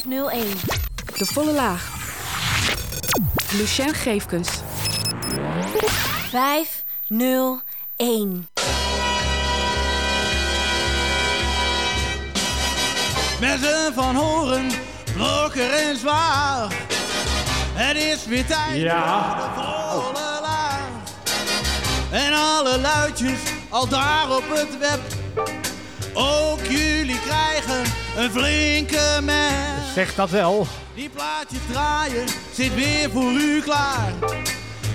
501. De volle laag. Lucien Geefkens. 501. Mensen van horen, blokker en zwaar. Het is weer tijd Ja. voor de volle laag. En alle luidjes al daar op het web. Ook jullie krijgen een flinke mes. Zeg dat wel. Die plaatjes draaien zit weer voor u klaar.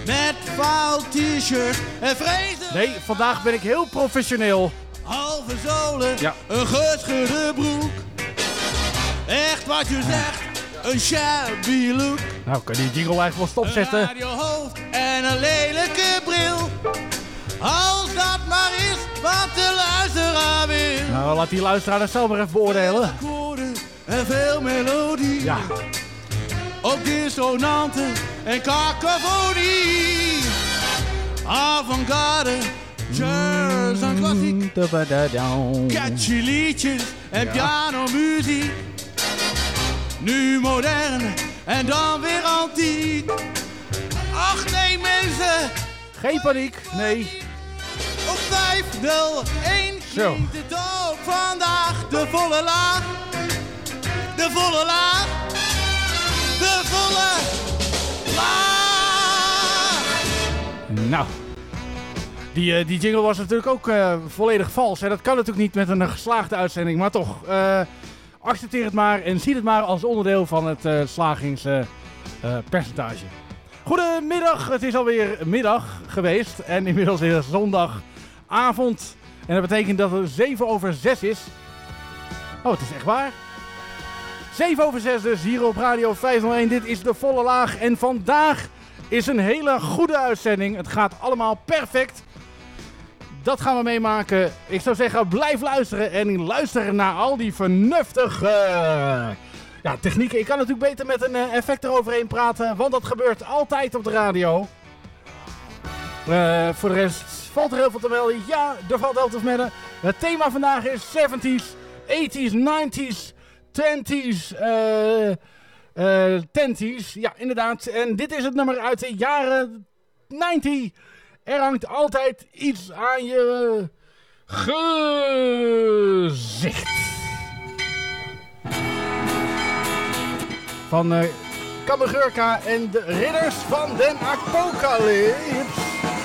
Met fout t-shirt en vrezen. Nee, vandaag ben ik heel professioneel. Halve zolen, Ja. een gescheurde broek. Echt wat je zegt, een shabby look. Nou, kan die jingle eigenlijk wel Een stopzetten. radiohoofd en een lelijke bril. Als wat de luisteraar wil. Nou, laat die luisteraar dat zelf maar even beoordelen. En veel melodie. Ja. Ook dissonanten en cacophonie. Avant-garde, jazz en klassiek. Catchy liedjes en pianomuziek. Nu modern en dan weer antiek. Ach nee mensen, Geen paniek, nee. Op 501 Zo. klinkt het ook vandaag. De volle laag, de volle laag, de volle laag. Nou. Die, eh, die jingle was natuurlijk ook eh, volledig vals. En dat kan natuurlijk niet met een geslaagde uitzending. Maar toch, eh, accepteer het maar en zie het maar als onderdeel van het eh slagingspercentage. Goedemiddag, het is alweer middag geweest. En inmiddels is het zondagavond. En dat betekent dat het 7 over 6 is. Oh, het is echt waar. 7 over 6 dus, hier op Radio 501. Dit is de volle laag. En vandaag is een hele goede uitzending. Het gaat allemaal perfect. Dat gaan we meemaken. Ik zou zeggen, blijf luisteren en luister naar al die vernuftige ja, technieken. Ik kan natuurlijk beter met een eh, effect eroverheen praten, want dat gebeurt altijd op de radio. Eh, voor de rest valt er heel veel te melden. Ja, er valt heel veel te melden. Het thema vandaag is 70s, 80s, 90s, 20s, eh eh 10s. Ja, inderdaad. En dit is het nummer uit de jaren 90. Er hangt altijd iets aan je gezicht. Van eh Kamagurka en de ridders van den apocalyps.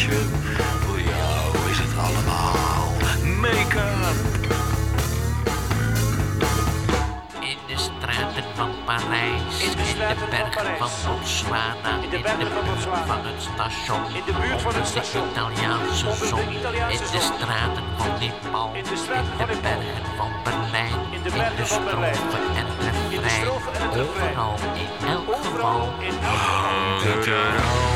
Voor jou is het allemaal make-up. In de straten van Parijs, in de, bergen van Botswana, in de, buurt van het station, in de buurt van het station, Italiaanse zon, in de straten van Nepal, in de, bergen van Berlijn, in de, strofen en het refrein, overal, in elk geval, Hangt er altijd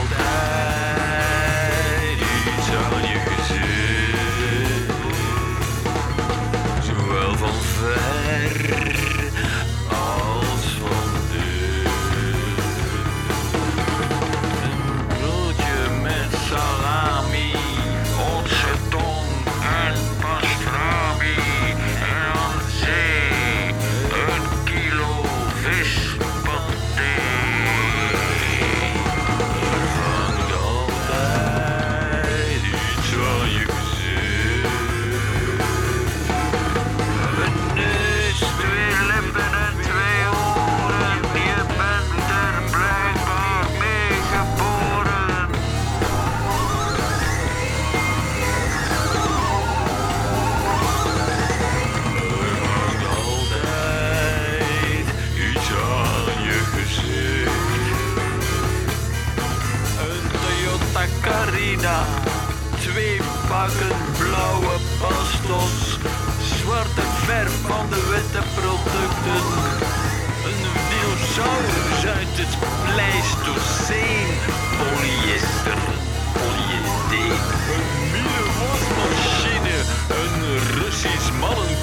Pleistoceen. Polyester, polyester. Een nieuwe wasmachine. Een Russisch mannenkoor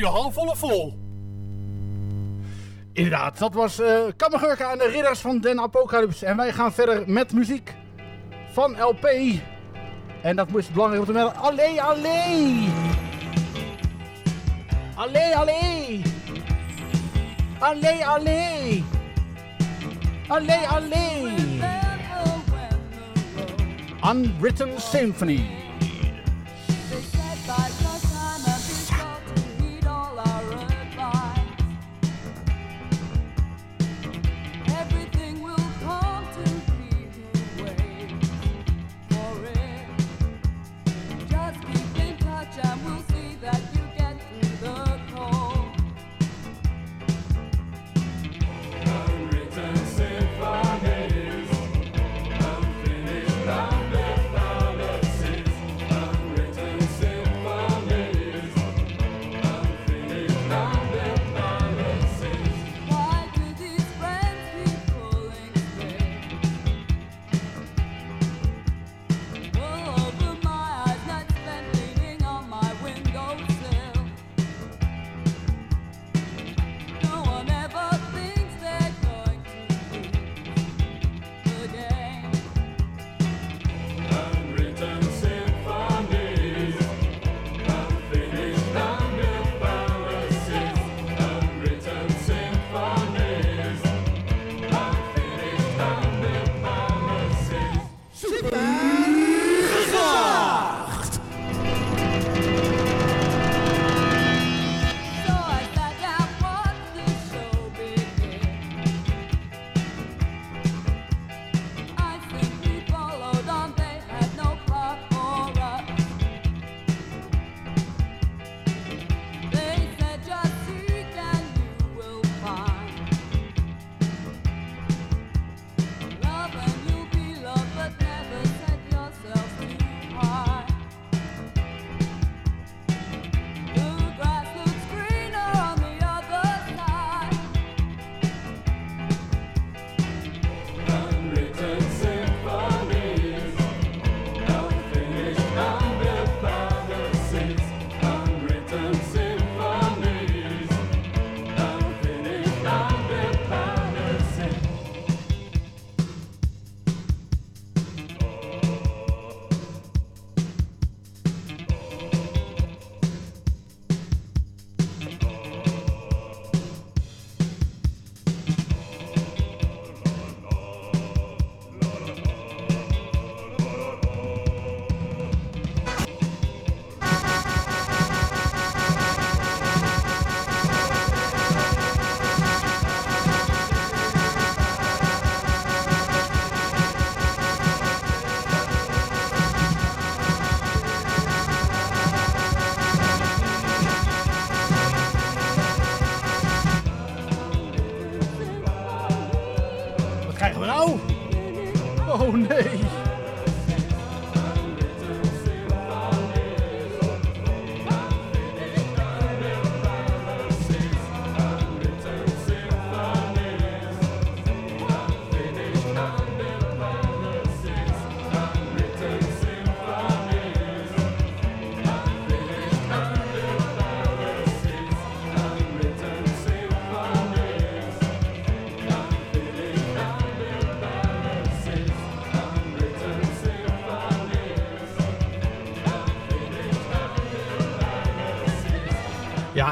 Nog half vol? Inderdaad, dat was eh Kammergurka en de Ridders van Den Apocalypse. En wij gaan verder met muziek van LP. En dat moest belangrijk om te melden. Allee, allee! Allee, allee! Allee, allee! Allee, allee! Unwritten Symphony.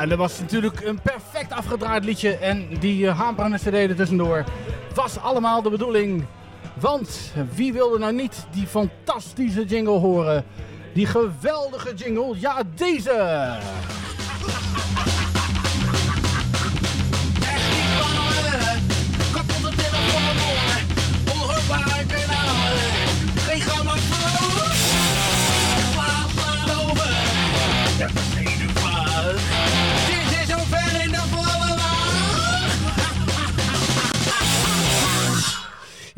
En dat was natuurlijk een perfect afgedraaid liedje. En die uh, cd er tussendoor was allemaal de bedoeling. Want wie wilde nou niet die fantastische jingle horen? Die geweldige jingle, ja deze!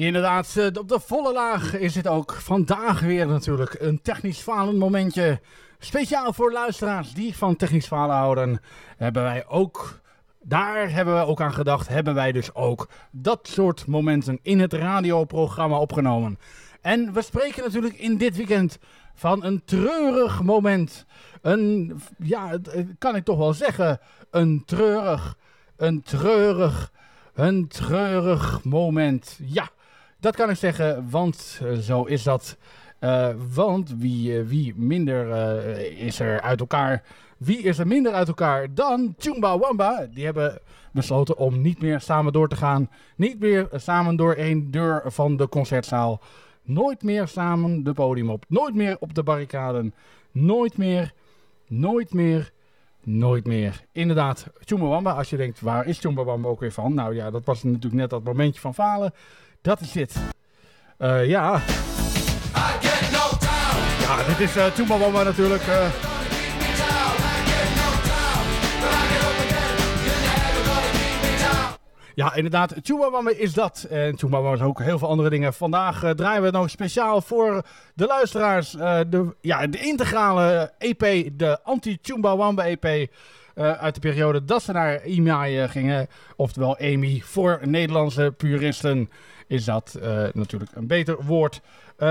Inderdaad, eh, op de volle laag is dit ook vandaag weer natuurlijk een technisch falend momentje. Speciaal voor luisteraars die van technisch falen houden, hebben wij ook, daar hebben we ook aan gedacht, hebben wij dus ook dat soort momenten in het radioprogramma opgenomen. En we spreken natuurlijk in dit weekend van een treurig moment. Een, ja, het- het kan ik toch wel zeggen, een treurig, een treurig, een treurig moment. Ja, dat kan ik zeggen, want eh, zo is dat. Eh, want wie, eh, wie minder is er uit elkaar? Wie is er minder uit elkaar dan Chumba Wamba? Die hebben besloten om niet meer samen door te gaan. Niet meer samen door één deur van de concertzaal. Nooit meer samen de podium op. Nooit meer op de barricaden. Nooit meer, nooit meer, nooit meer. Inderdaad, Chumbawamba, als je denkt, waar is Chumbawamba ook weer van? Nou ja, dat was natuurlijk net dat momentje van falen. Dat is dit. Eh, ja. Ja, dit is eh Chumbawamba natuurlijk. eh. Ja, inderdaad. Chumbawamba is dat. En Chumbawamba is ook heel veel andere dingen. Vandaag draaien we nog speciaal voor de luisteraars. de, ja, de integrale EP, de anti-Chumbawamba EP. eh, uit de periode dat ze naar IMAI gingen. Oftewel EMI. Voor Nederlandse puristen is dat eh, natuurlijk een beter woord. Eh,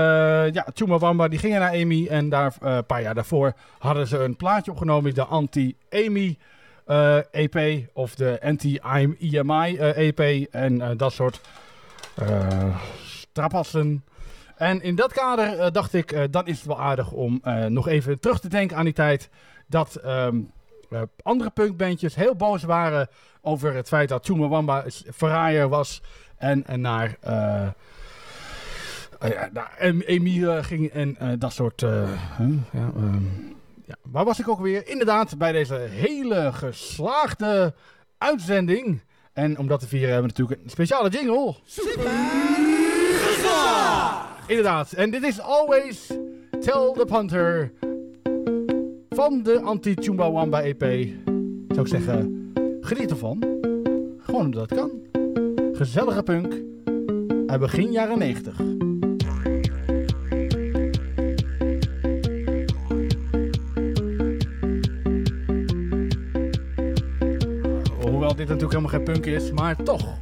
ja, Chumbawamba die gingen naar EMI. En daar, eh, een paar jaar daarvoor hadden ze een plaatje opgenomen. De anti-EMI eh, EP of de anti-EMI eh, EP en dat soort strapassen. En in dat kader dacht ik, dan is het wel aardig om nog even terug te denken aan die tijd dat ehm, eh, andere punkbandjes heel boos waren over het feit dat Chumbawamba verraaier was en, en naar... eh, ja, naar Em- Emile eh, ging en dat soort... huh? ja, ehm, ja, waar was ik ook weer? Inderdaad, bij deze hele geslaagde uitzending. En om dat te vieren hebben we natuurlijk een speciale jingle. Inderdaad, en dit is Always Tell the Punter van de Anti-Chumbawamba EP. Zou ik zeggen, geniet ervan. Gewoon omdat het kan. Gezellige punk uit begin jaren 90. Hoewel dit natuurlijk helemaal geen punk is, maar toch.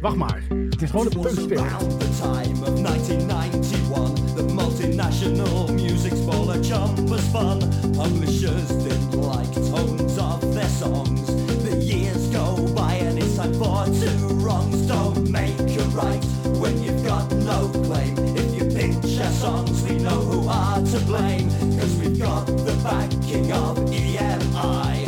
Wacht maar, het is gewoon een. Around the time of 1991, the multinational music's full of jumpers fun. Publishers didn't claim. If you pinch our songs, we know who are to blame. Cause we've got the backing of EMI.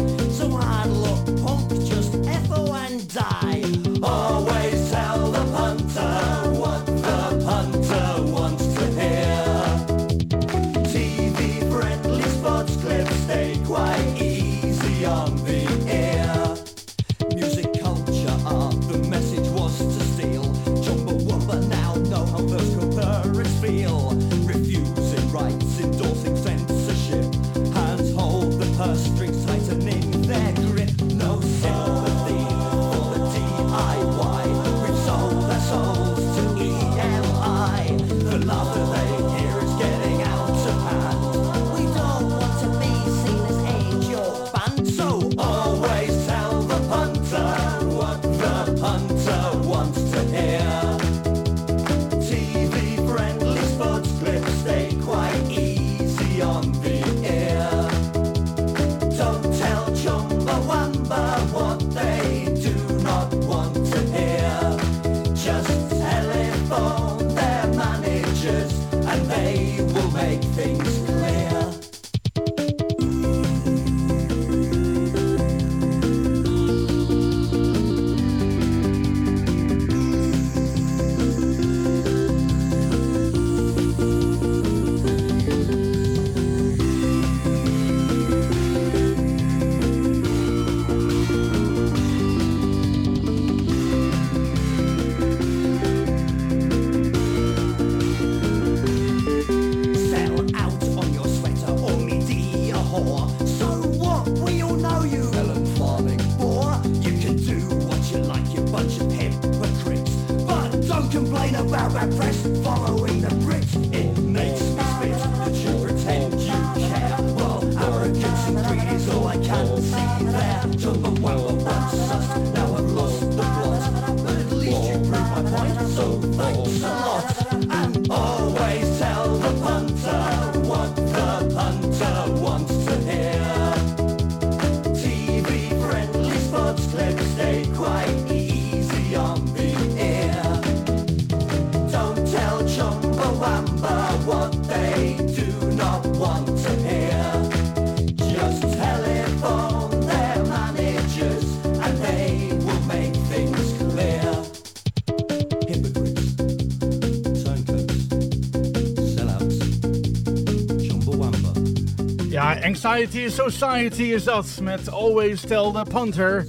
Ja, Anxiety Society is dat. Met Always Tell the Punter.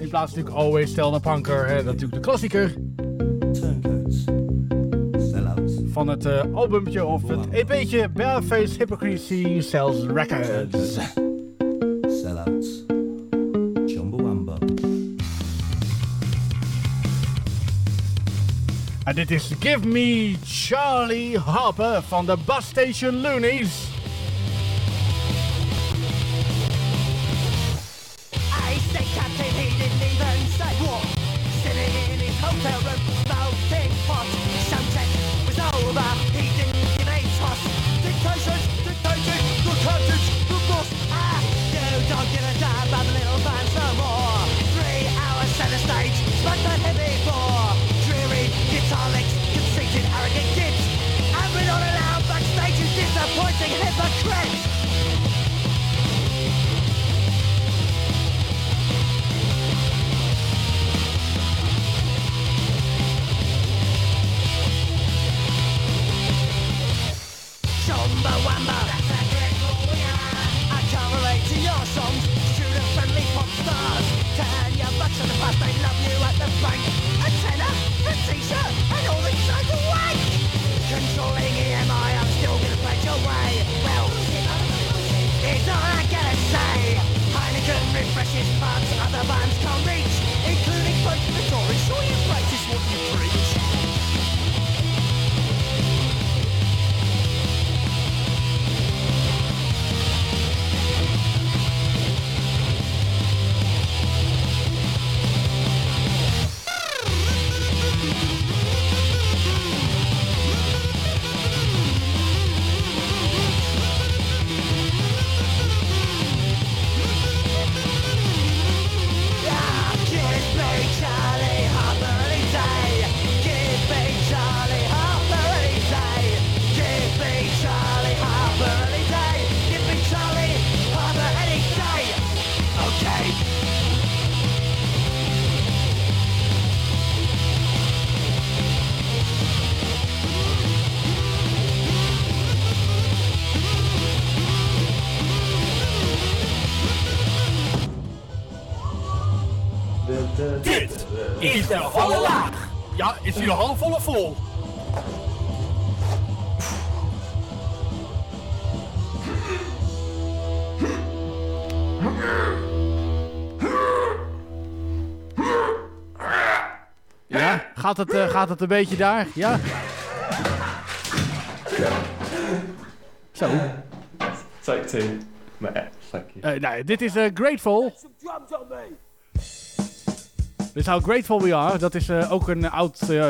In plaats natuurlijk Always Tell the Punker. Hè, natuurlijk de klassieker van het eh, albumtje of het EP'tje Bareface Hypocrisy Sells Records. sellouts, chumbawamba. En dit is Give Me Charlie Harper van de Bus Station Loonies. Is de volle laag. Ja, is hij nog halfvol of vol? Ja, gaat het, eh, gaat het een beetje daar? Ja? Zo. Take two. You. Eh, nee, dit is eh, Grateful. Dit is How Grateful We Are. Dat is eh, ook een oud, eh,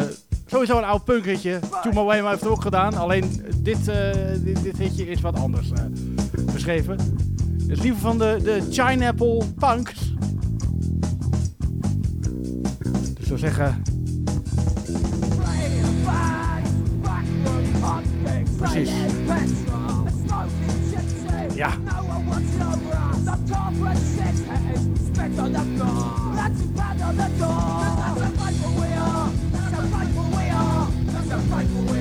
sowieso een oud punkritje. Two My Way heeft het ook gedaan. Alleen dit, eh, dit, dit hitje is wat anders beschreven. Het is liever van de, de Chineapple Punks. Dus ik zou zeggen... Precies. Ja. That's how frightful we are. That's how frightful we are. That's fight for we are.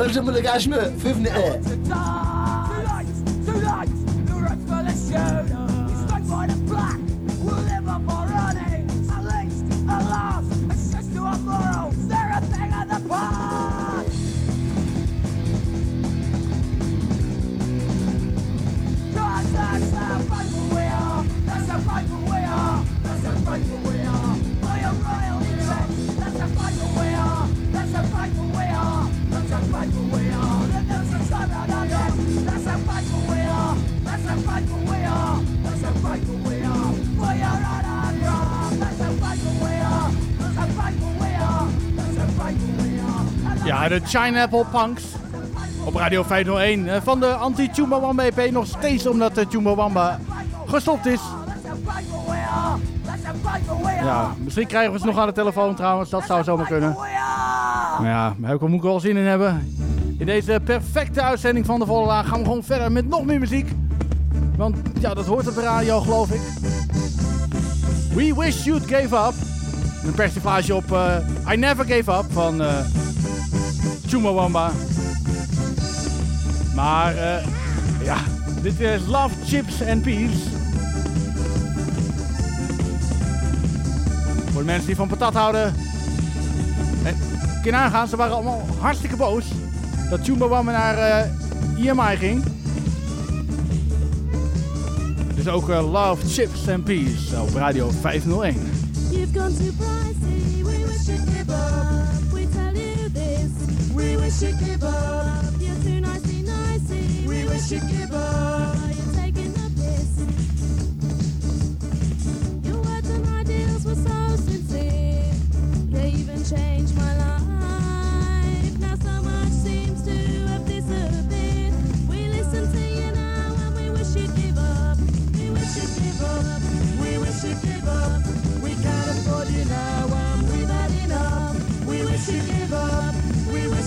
Oi. Er zijn mullig de Chineapple Punks op Radio 501 eh, van de anti-Chumbawamba EP. Nog steeds omdat de Chumbawamba gestopt is. Ja, misschien krijgen we ze nog aan de telefoon trouwens. Dat zou zomaar kunnen. Maar ja, daar moet ik wel zin in hebben. In deze perfecte uitzending van de Volle Laag gaan we gewoon verder met nog meer muziek. Want ja, dat hoort op de radio geloof ik. We Wish You'd Gave Up. Een persiflage op eh, I Never Gave Up van eh Chumbawamba. Maar eh, ja, dit is Love, Chips and Peas. Voor de mensen die van patat houden. En kun je nagaan, ze waren allemaal hartstikke boos. Dat Chumbawamba naar eh EMI ging. Dus ook eh, Love, Chips and Peas op Radio 501. You've gone too pricey, we wish. Wish you'd give up. You're too nicey nicey, we wish you'd give up. You're taking the piss. Your words and ideals were so sincere, they even changed my life. Now so much seems to have disappeared. We listen to you now and we wish you'd give up. We wish you'd give up. We wish you'd give up. We can't afford you now and we've had enough. We wish you'd give up.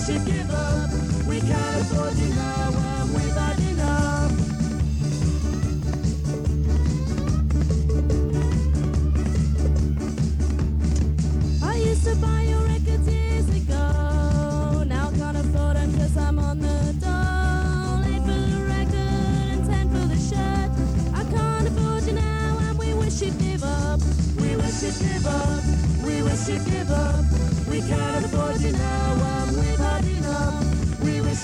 You'd give up. We can't afford you now and we've had enough. I used to buy your records years ago. Now can't afford them cause I'm on the dole. Eight for the record and ten for the shirt. I can't afford you now and we wish you'd give up. We wish you'd give up. We wish you'd give up.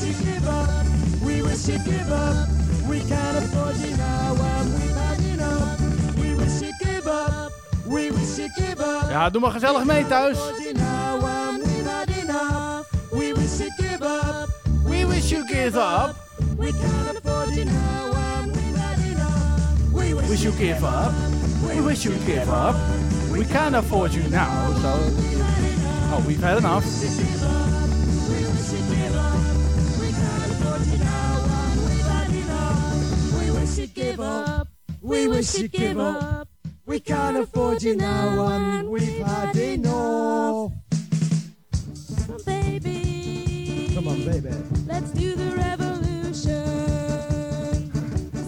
We wish you'd give up. We wish you'd give up. We can't afford you now and we've had enough. We wish you'd give up. We wish you'd give up. Ja, doe maar gezellig mee thuis. We. Wish you'd give up. We wish you give up. We can't afford you now and we've had enough. We wish, Wish you give up. We wish you give up. We can't afford you now, so... Oh, we've had enough. We wish you'd give up. We wish you'd give up. We can't afford you now and we've had enough. Baby, Come on, baby. let's do the revolution.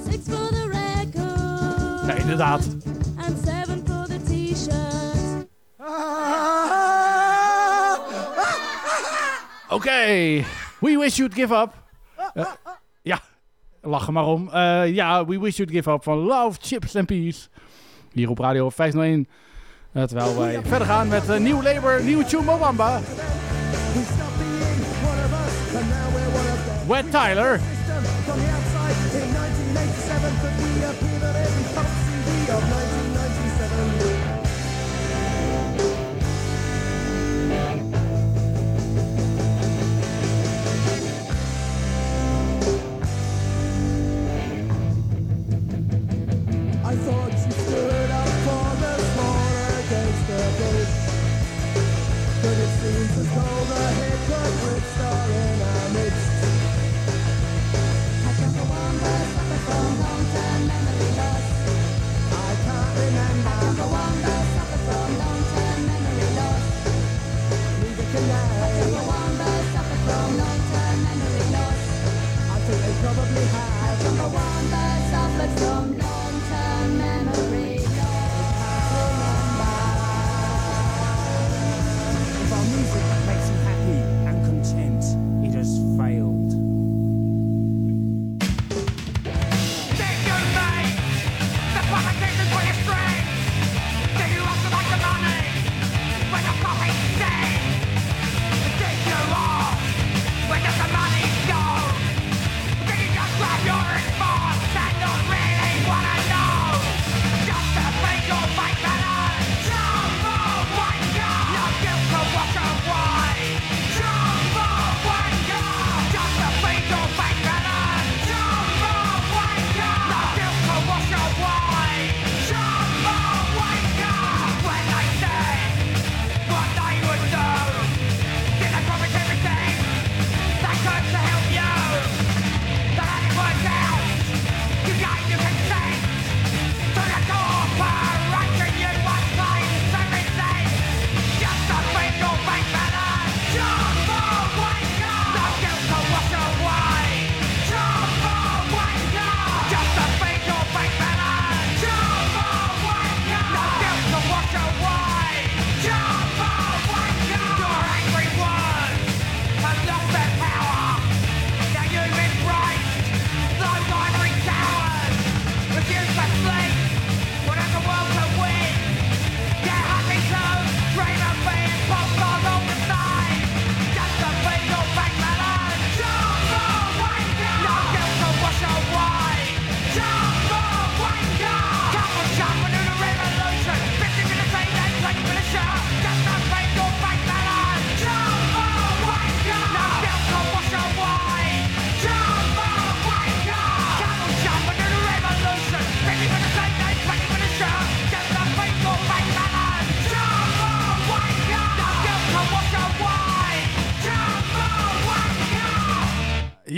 Six for the record. Ja, inderdaad. Ah, ah, ah. And seven for the t-shirt. Oké, we wish you'd give up. Eh, ja, lach er maar om. Eh, ja, we wish you'd give up van Love, Chips and Peas. Hier op Radio 501. Eh, terwijl wij verder gaan met Nieuw Labor, Nieuw Chumbawamba. Wet Tyler. I thought you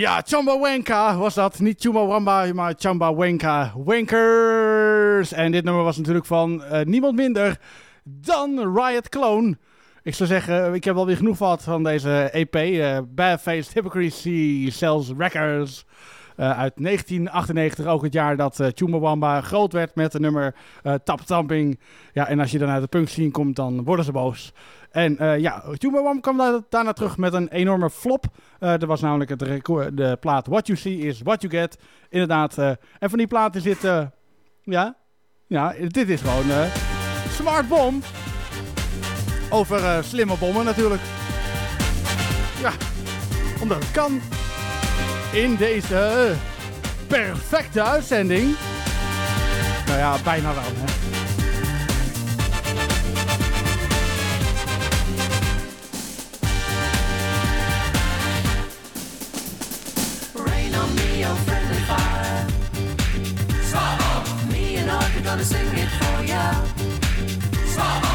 Ja, Wanka was dat. Niet Chumbawamba, maar Chamba Wanka. Wankers. En dit nummer was natuurlijk van eh, niemand minder dan Riot Clone. Ik zou zeggen, ik heb alweer genoeg gehad van deze EP. eh Barefaced Hypocrisy Sells Records. Eh, uit 1998, ook het jaar dat Chumbawamba groot werd met het nummer eh Tap Tamping. Ja, en als je dan uit de punk scene komt, dan worden ze boos. En eh, ja, Chumbawamba kwam daar, daarna terug met een enorme flop. Eh dat was namelijk het record, de plaat What You See Is What You Get. Inderdaad, en van die dit, eh, ja, ja, dit is gewoon Smart Bomb. Over slimme bommen natuurlijk. Ja, omdat het kan. In deze perfecte uitzending. Nou ja, bijna wel, hè. Your friendly fire. Me and I are gonna sing it for ya. Headache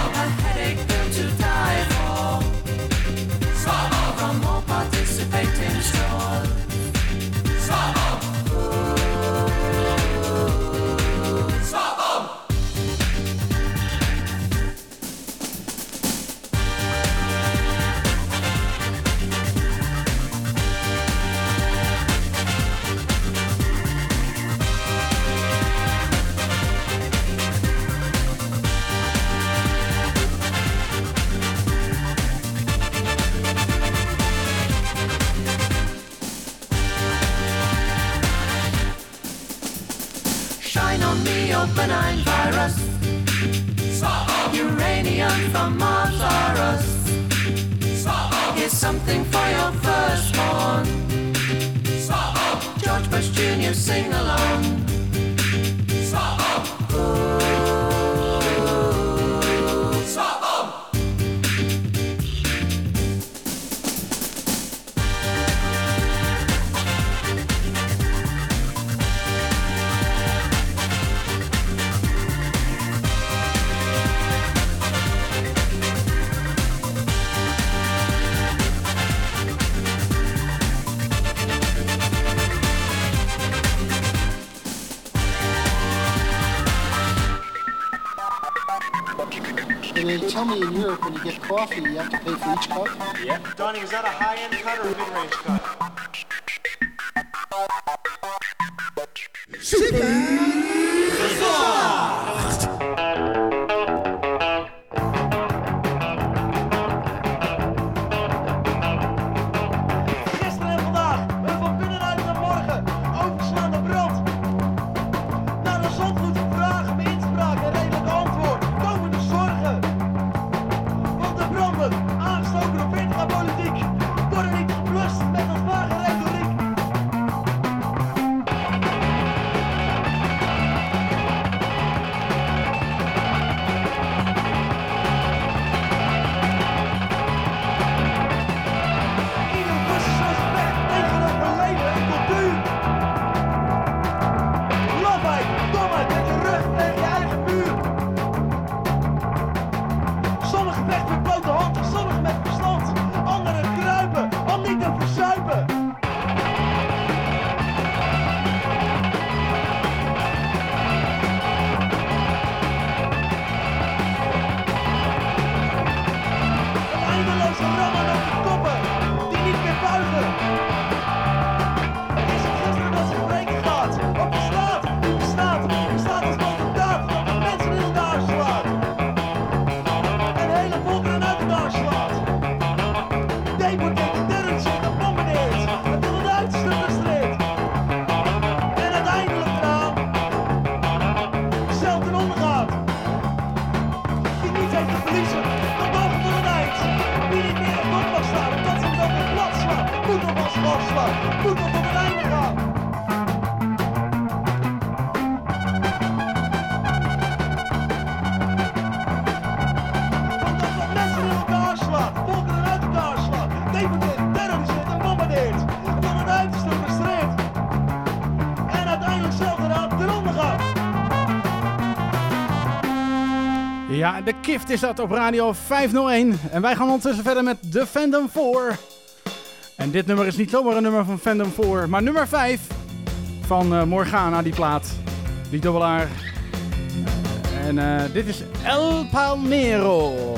benign virus. Uranium from Mars. Here's something for your firstborn. George Bush Jr. sing along. And tell me in Europe when you get coffee, you have to pay for each cup. Yeah. Donnie, is that a high-end cut or a mid-range cut? Super. De kift is dat op radio 501. En wij gaan ondertussen verder met de Fandom 4. En dit nummer is niet zomaar een nummer van Fandom 4, maar nummer 5 van eh, Morgana, die plaat. Die dubbelaar. En eh, dit is El Palmero.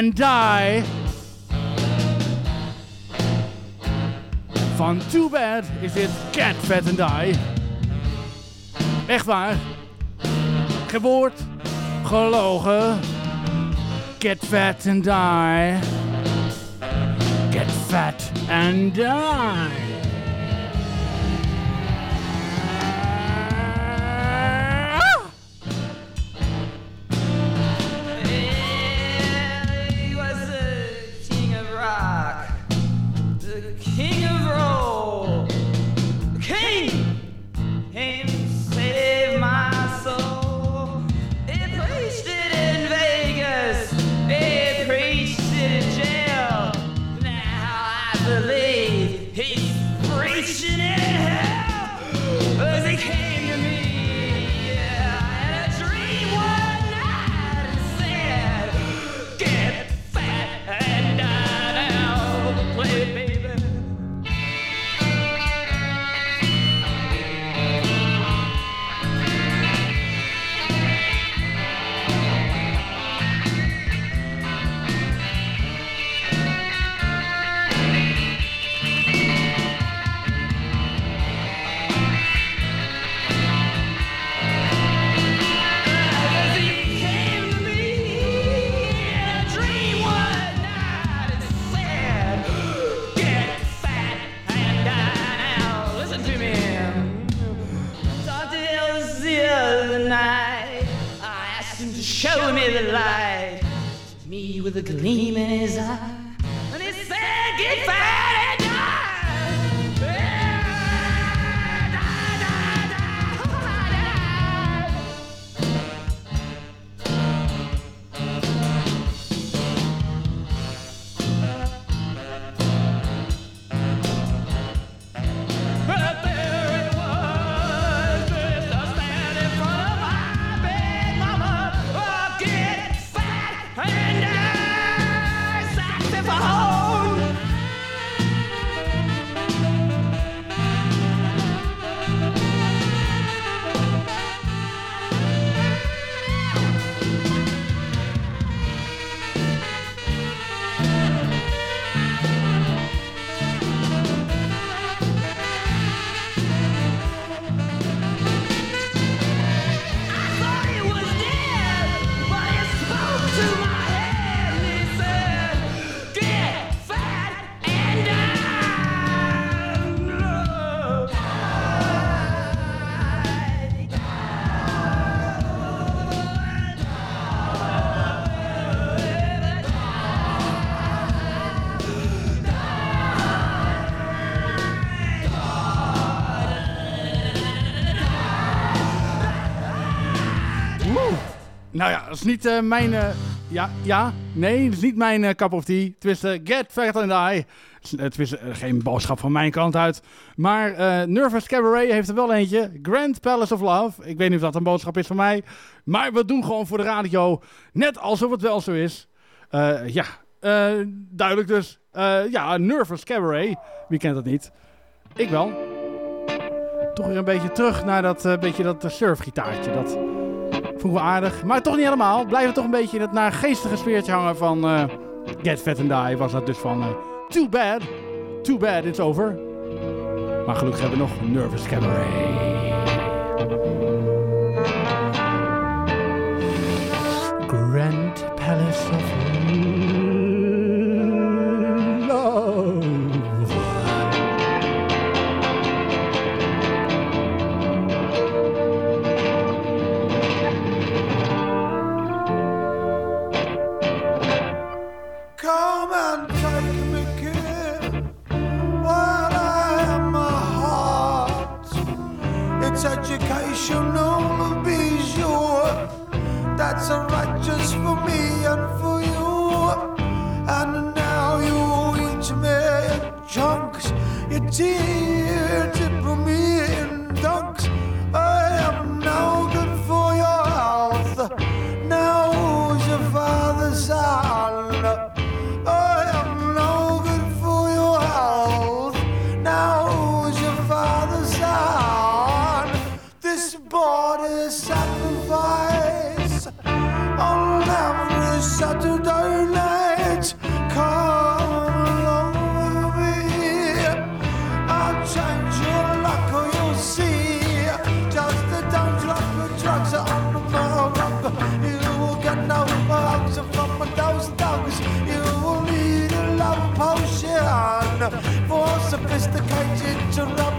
en die. Van Too Bad is dit Cat Fat and Die. Echt waar. Geboord, gelogen. Get Fat and Die. Get Fat and Die. Nou ja, dat is niet eh, mijn... eh, ja, ja, nee, dat is niet mijn cup of tea. Tenminste, get fat and die. Het is geen boodschap van mijn kant uit. Maar Nervous Cabaret heeft er wel eentje. Grand Palace of Love. Ik weet niet of dat een boodschap is van mij. Maar we doen gewoon voor de radio. Net alsof het wel zo is. Ja, duidelijk dus. Ja, Nervous Cabaret. Wie kent dat niet? Ik wel. Toch weer een beetje terug naar dat, beetje dat surfgitaartje. Dat vond wel aardig. Maar toch niet helemaal. Blijven toch een beetje in het naargeestige sfeertje hangen van eh, Get Fat and Die. Was dat dus van eh, Too Bad. Too Bad, it's over. Maar gelukkig hebben we nog Nervous Cabaret. Grand Palace of educational, be sure. That's a right just for me and for you. And now you eat me in chunks. You tear Saturday night. Come. I'll change your luck, you'll see. Just drugs. You will get no from dogs. You will need a love potion for sophisticated travelers.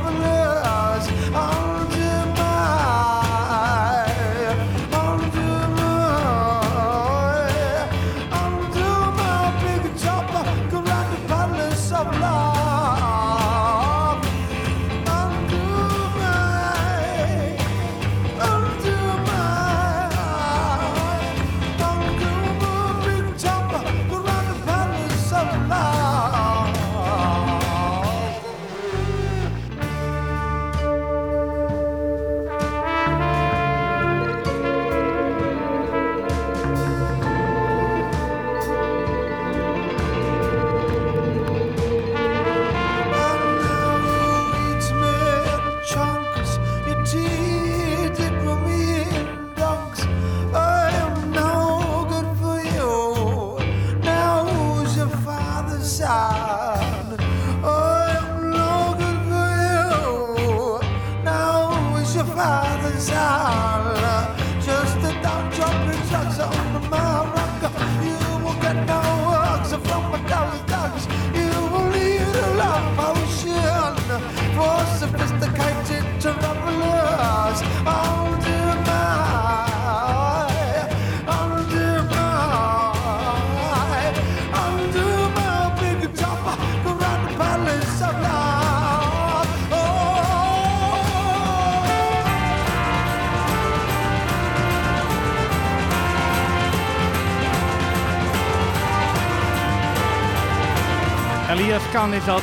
Elias Kan is dat.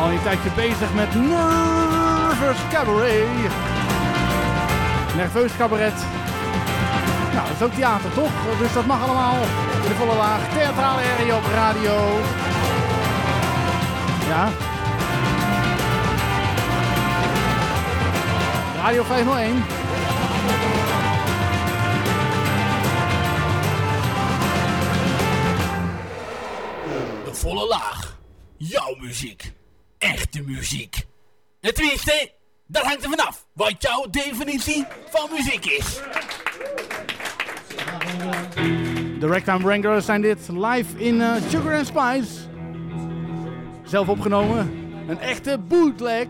Al een tijdje bezig met Nervous Cabaret. Nerveus cabaret. Nou, dat is ook theater, toch? Dus dat mag allemaal in de volle laag. Theatrale area op radio. Ja. Radio 501. Jouw muziek. Echte muziek. Tenminste, dat hangt er vanaf wat jouw definitie van muziek is. De Ragtime Wranglers zijn dit live in eh, Sugar and Spice. Zelf opgenomen. Een echte bootleg.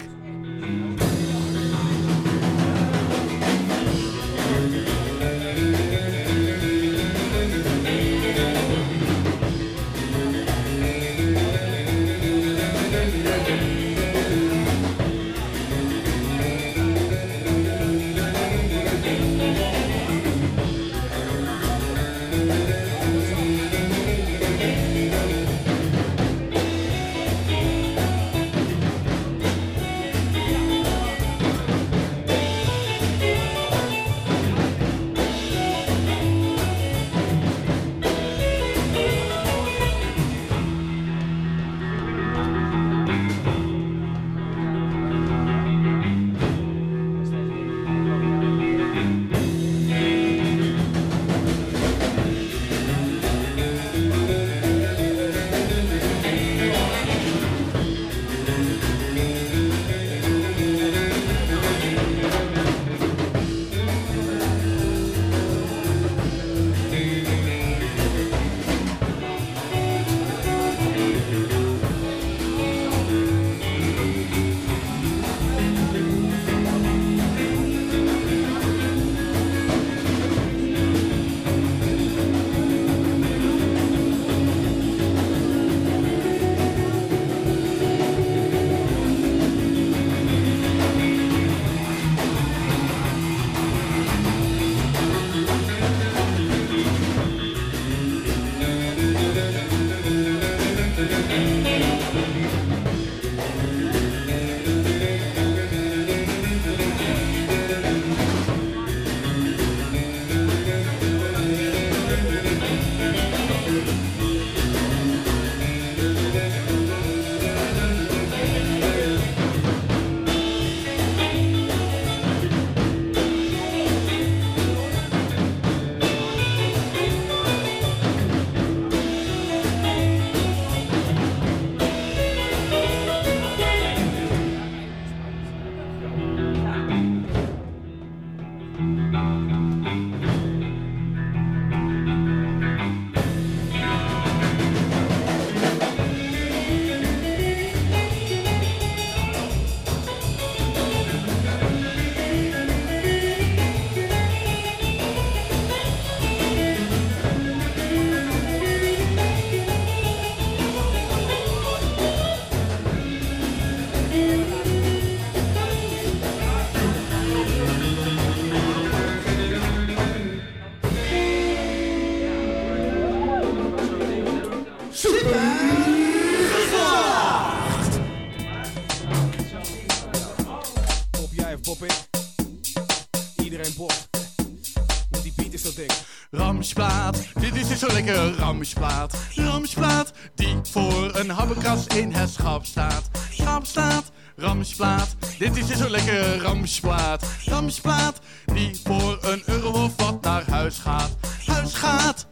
Ramsplaat. Ramsplaat, die voor een habbekas in het schap staat. Schapstaat, ramsplaat, dit is dus zo lekker ramsplaat. Ramsplaat, die voor een euro of wat naar huis gaat. Huis gaat.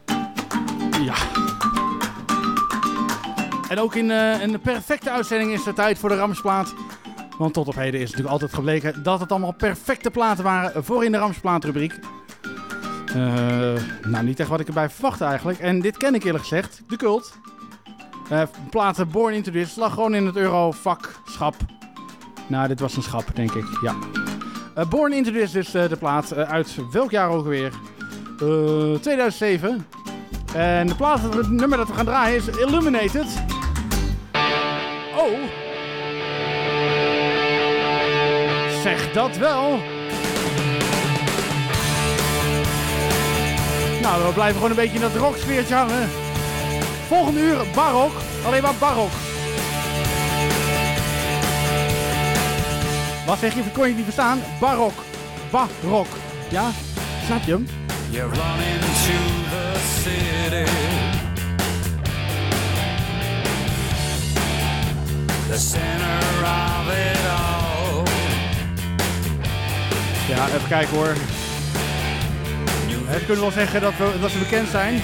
Ja. En ook in eh, een perfecte uitzending is er tijd voor de Ramsplaat. Want tot op heden is natuurlijk altijd gebleken dat het allemaal perfecte platen waren voor in de Ramsplaat-rubriek. Eh, nou, niet echt wat ik erbij verwachtte eigenlijk. En dit ken ik eerlijk gezegd, de cult. Eh platen Born Into This lag gewoon in het Eurovak-schap. Nou, dit was een schap, denk ik, ja. Eh, Born Into This eh, de plaat uit welk jaar ook weer? Eh 2007. En de plaat, het nummer dat we gaan draaien is Illuminated. Oh. Zeg dat wel. Nou, we blijven gewoon een beetje in dat rocksfeertje hangen. Volgende uur barok. Alleen maar barok. Wat zeg je? Kon je het niet verstaan? Barok. Barok. Ja? Snap je hem? You run into the city. The center of it all. Ja, even kijken hoor. We kunnen wel zeggen dat, we, dat ze bekend zijn.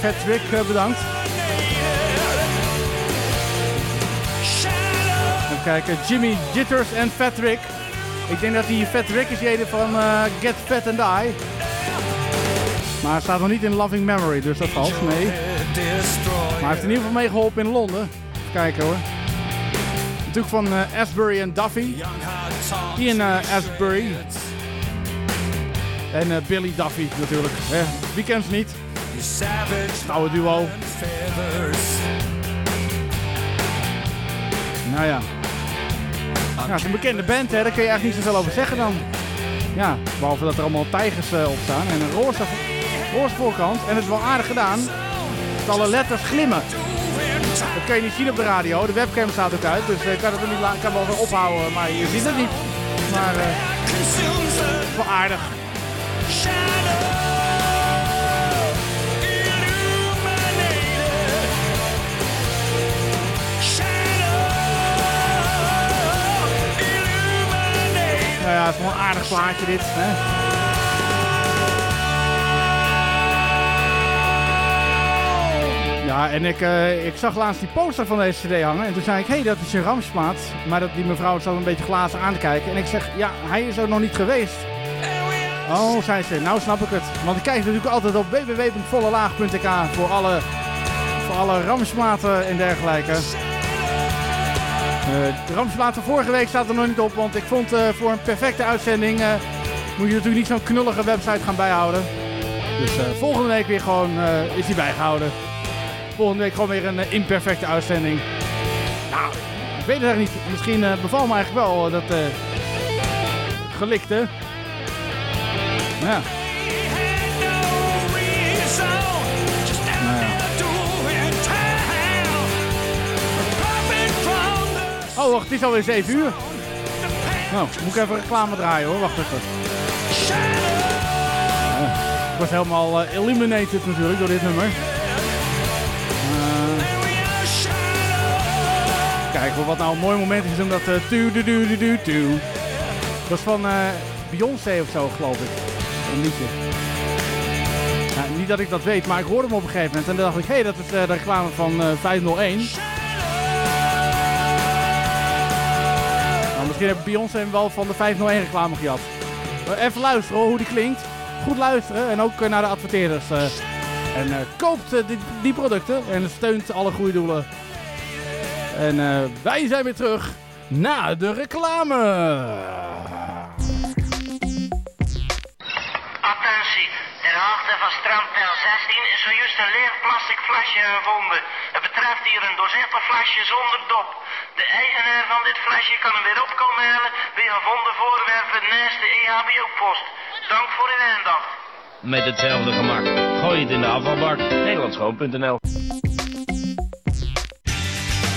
Patrick, eh, bedankt. Even kijken, Jimmy Jitters en Fat Rick. Ik denk dat die Fat Rick is ene van eh, Get Fat and Die. Maar hij staat nog niet in Loving Memory, dus dat valt. Nee. Maar hij heeft in ieder geval meegeholpen in Londen. Even kijken hoor. Natuurlijk van eh, Asbury en Duffy. Ian eh, Asbury. En Billy Duffy natuurlijk. Wie kent ze niet? Het oude duo. Nou ja. Ja, het is een bekende band, hè. daar kun je eigenlijk niet zoveel over zeggen dan. Ja, behalve dat er allemaal tijgers eh, op staan en een roze, roze voorkant. En het is wel aardig gedaan. Dat alle letters glimmen. Dat kun je niet zien op de radio. De webcam staat ook uit, dus eh, ik kan het er niet kan wel weer ophouden, maar je ziet het niet. Maar eh, het is wel aardig. Het is een aardig plaatje dit. Hè? Ja, en ik, eh, ik zag laatst die poster van deze cd hangen. En toen zei ik, hé, hey, dat is een Ramsplaat. Maar dat, die mevrouw zat een beetje glazen aan te kijken. En ik zeg, ja, hij is er nog niet geweest. Oh, zei ze, nou snap ik het. Want ik kijk natuurlijk altijd op www.vollelaag.nk voor alle, voor alle Ramsplaten en dergelijke. Eh, de van vorige week staat er nog niet op, want ik vond eh, voor een perfecte uitzending eh, moet je natuurlijk niet zo'n knullige website gaan bijhouden. Dus volgende week weer gewoon is die bijgehouden. Volgende week gewoon weer een imperfecte uitzending. Nou, ik weet het eigenlijk niet. Misschien bevalt me eigenlijk wel dat gelikte. Ja. Oh, wacht, het is alweer 7 uur. Nou, moet ik even reclame draaien hoor. Wacht even. Ik was helemaal eh, eliminated natuurlijk door dit nummer. Eh, Kijk, wat nou een mooi moment is om dat eh, tu du du du tu. Dat is van Beyoncé of zo, geloof ik. Een liedje. Ja, niet dat ik dat weet, maar ik hoorde hem op een gegeven moment. En dan dacht ik, hé, hey, dat is de reclame van eh 501. Misschien heeft Beyoncé hem wel van de 501 reclame gehad. Maar even luisteren hoor, hoe die klinkt. Goed luisteren en ook eh, naar de adverteerders. eh. en eh, koopt eh, die, die producten en steunt alle goede doelen. En eh, wij zijn weer terug na de reclame. Hoogte van strandpijl 16 is zojuist een leeg plastic flesje gevonden. Het betreft hier een doorzichtig flesje zonder dop. De eigenaar van dit flesje kan hem weer op komen halen bij gevonden voorwerpen naast de EHBO-post. Dank voor uw aandacht. Met hetzelfde gemak. Gooi het in de afvalbak. Nederlandschoon.nl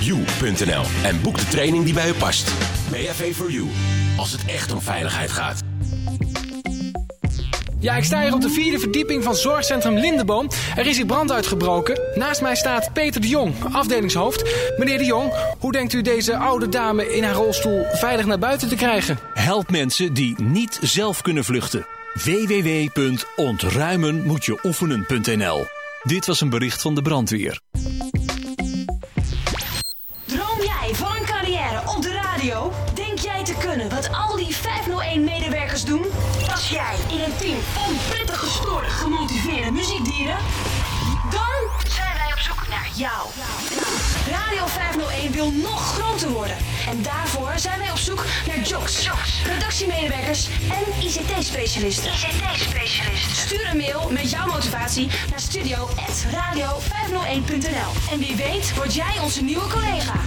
www.bav-4-u.nl en boek de training die bij u past. BHV for You, als het echt om veiligheid gaat. Ja, ik sta hier op de vierde verdieping van zorgcentrum Lindeboom. Er is hier brand uitgebroken. Naast mij staat Peter de Jong, afdelingshoofd. Meneer de Jong, hoe denkt u deze oude dame in haar rolstoel veilig naar buiten te krijgen? Help mensen die niet zelf kunnen vluchten. www.ontruimenmoetjeoefenen.nl Dit was een bericht van de brandweer. 10 onprettig gestoorde, gemotiveerde muziekdieren? Dan zijn wij op zoek naar jou. Radio 501 wil nog groter worden. En daarvoor zijn wij op zoek naar jocks, redactiemedewerkers en ICT-specialisten. ICT-specialisten. Stuur een mail met jouw motivatie naar studio.radio501.nl. En wie weet word jij onze nieuwe collega.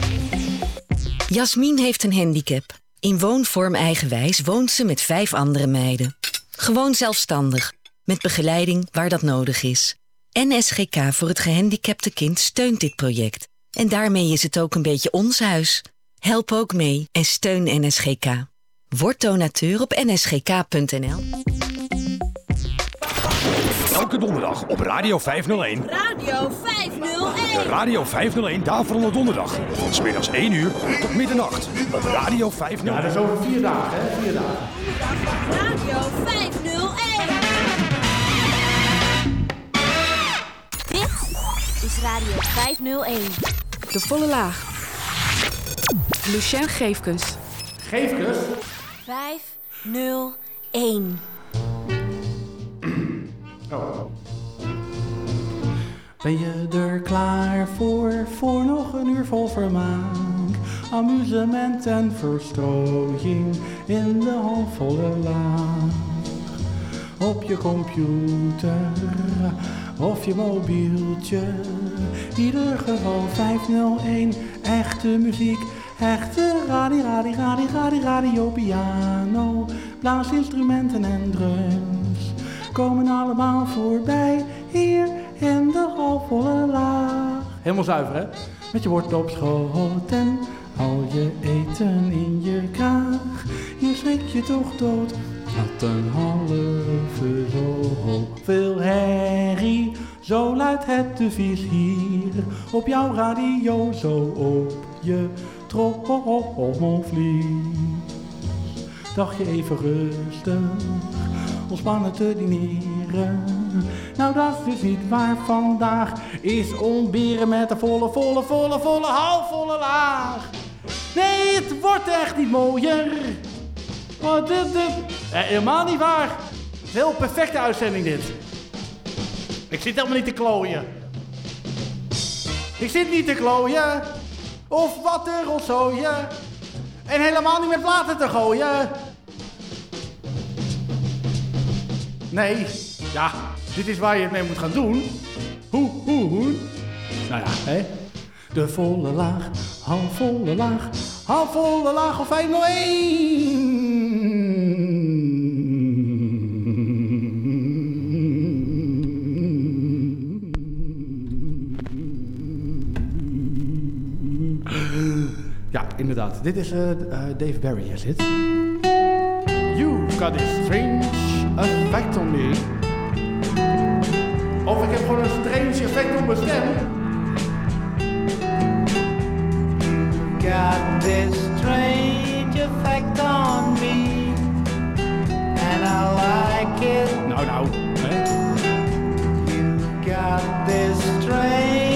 Jasmin heeft een handicap. In woonvorm eigenwijs woont ze met vijf andere meiden. Gewoon zelfstandig, met begeleiding waar dat nodig is. NSGK voor het gehandicapte kind steunt dit project. En daarmee is het ook een beetje ons huis. Help ook mee en steun NSGK. Word donateur op nsgk.nl. Elke donderdag op Radio 501. Radio 501. De Radio 501 Daverende Donderdag. Van smiddags 1 uur tot middernacht. Op Radio 501. Ja, dat is over vier dagen, hè? Vier dagen. Radio 501. Is Radio 501. De volle laag. Lucien Geefkens. Geefkens? 501. Oh. Ben je er klaar voor, voor nog een uur vol vermaak? Amusement en verstrooiing in de halfvolle laag. Op je computer of je mobieltje. Ieder geval 501, echte muziek. Echte radio, radio, radio, radio, radio, piano. Blaasinstrumenten en drums komen allemaal voorbij hier in de halfvolle laag. Helemaal zuiver, hè? Met je wortel op schoot en al je eten in je kraag. Hier schrik je toch dood. Wat een halve zoveel herrie. Zo luidt het devies hier op jouw radio, zo op je trommelvlies. Dacht je even rustig, ontspannen te dineren. Nou, dat is dus niet waar vandaag is ontberen met een volle, volle, volle, volle, halfvolle laag. Nee, het wordt echt niet mooier. Oh, dit. Eh, helemaal niet waar. Heel perfecte uitzending dit. Ik zit helemaal niet te klooien. Ik zit niet te klooien. Of wat te rotzooien. En helemaal niet met platen te gooien. Nee, ja, dit is waar je het mee moet gaan doen. Hoe, hoe, hoe. Nou ja, hè. De volle laag, halfvolle laag, halfvolle laag of 501. Ja, inderdaad. Dit is uh, Dave Barry is it. You've got a strange effect on me. Of ik heb gewoon een strange effect op mijn stem. Got this strange effect on me. And I like it. Nou, nou. Hè? You got this strange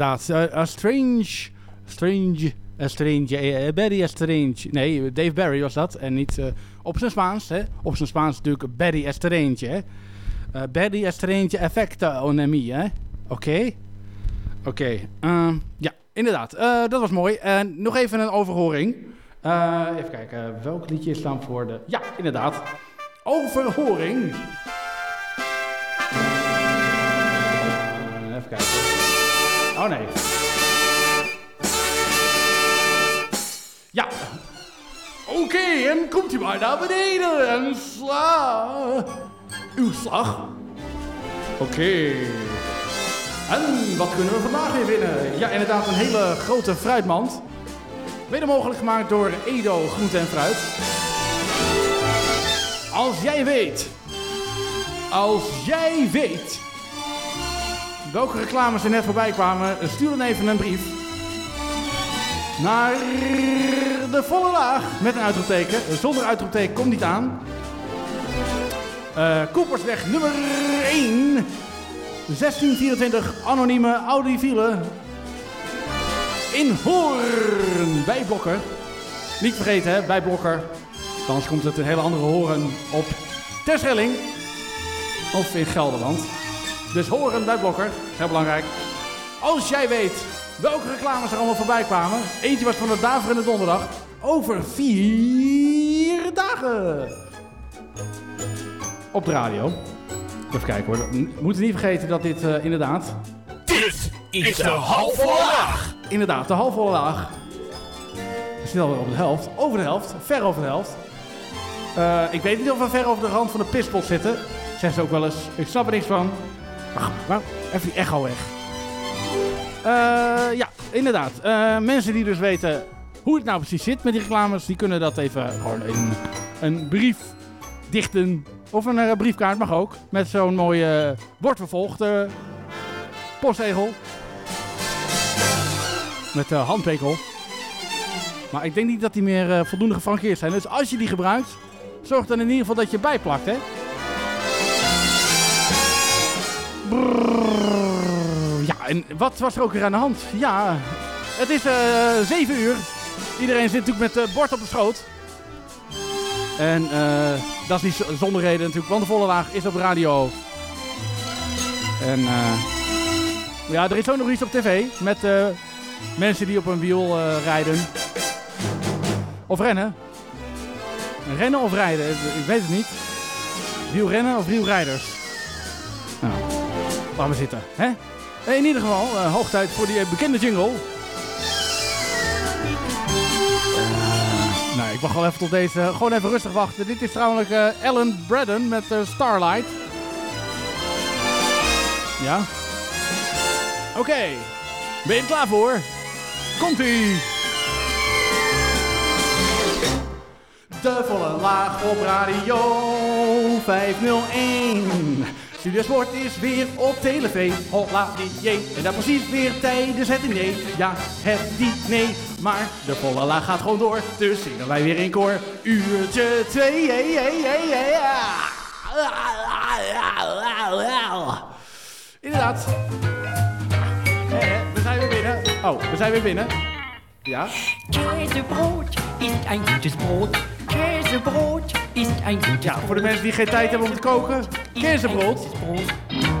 Inderdaad, eh, A Strange, Strange, A Strange, eh, eh, Barry A Strange. Nee, Dave Barry was dat. En niet eh, op zijn Spaans, hè. Op zijn Spaans natuurlijk Barry A Strange, hè. Eh Barry A Strange Effecta on me, hè. Oké. Oké, ehm, ja, inderdaad. eh, dat was mooi. En nog even een overhoring. Eh, even kijken, welk liedje is dan voor de... Ja, inderdaad. Overhoring. Oh nee. Ja. Oké, en komt u maar naar beneden en sla. Uw slag. Oké. En wat kunnen we vandaag weer winnen? Ja, inderdaad een hele grote fruitmand. Mede mogelijk gemaakt door Edo Groente en Fruit. Als jij weet. Als jij weet welke reclames er net voorbij kwamen, stuur dan even een brief naar de volle laag met een uitroepteken. Zonder uitroepteken komt niet aan. Eh Koepersweg nummer 1, 1624, anonieme audiofiele in Hoorn bij Blokker. Niet vergeten, hè, bij Blokker. Anders komt het een hele andere horen op Terschelling of in Gelderland. Dus horen bij Blokker, heel belangrijk. Als jij weet welke reclames er allemaal voorbij kwamen. Eentje was van de Daverende Donderdag. Over vier dagen. Op de radio. Even kijken hoor. We moeten niet vergeten dat dit eh, inderdaad... Dit is de halfvolle laag. Inderdaad, de halfvolle laag. We zitten alweer op de helft. Over de helft. Ver over de helft. Eh, ik weet niet of we ver over de rand van de pispot zitten. Zeggen ze ook wel eens. Ik snap er niks van. Ach, even die echo weg. Eh, ja, inderdaad. Eh, mensen die dus weten hoe het nou precies zit met die reclames, die kunnen dat even gewoon in een brief dichten. Of een eh, briefkaart mag ook. Met zo'n mooie wordt vervolgd postzegel. Met handtekel. Maar ik denk niet dat die meer voldoende gefrankeerd zijn. Dus als je die gebruikt, zorg dan in ieder geval dat je bijplakt, hè. Ja, en wat was er ook weer aan de hand? Ja, het is eh 7 uur. Iedereen zit natuurlijk met uh, bord op de schoot. En eh, dat is niet zonder reden natuurlijk, want de volle laag is op radio. En eh, ja, er is ook nog iets op tv met eh, mensen die op een wiel eh, rijden. Of rennen. Rennen of rijden, ik weet het niet. Wielrennen of wielrijders. Laten we zitten. Hè? In ieder geval, eh, hoog tijd voor die eh, bekende jingle. Eh, nou, ik wacht wel even tot deze. Gewoon even rustig wachten. Dit is trouwens eh, Alan Braddon met eh, Starlight. Ja? Oké. Ben je klaar voor? Komt-ie! De volle laag op radio 501. Studio Sport is weer op televisie. Holla jee. En dat precies weer tijdens het diner. Ja, het diner. Maar de volle gaat gewoon door. Dus zingen wij weer in koor. Uurtje 2. Hey, hey, hey. Inderdaad. We zijn weer binnen. Oh, we zijn weer binnen. Ja. Käsebrot ist ein gutes Brot. Käsebrot ist ein gutes Ja, voor de mensen die geen tijd hebben om te koken. Käsebrood. Van de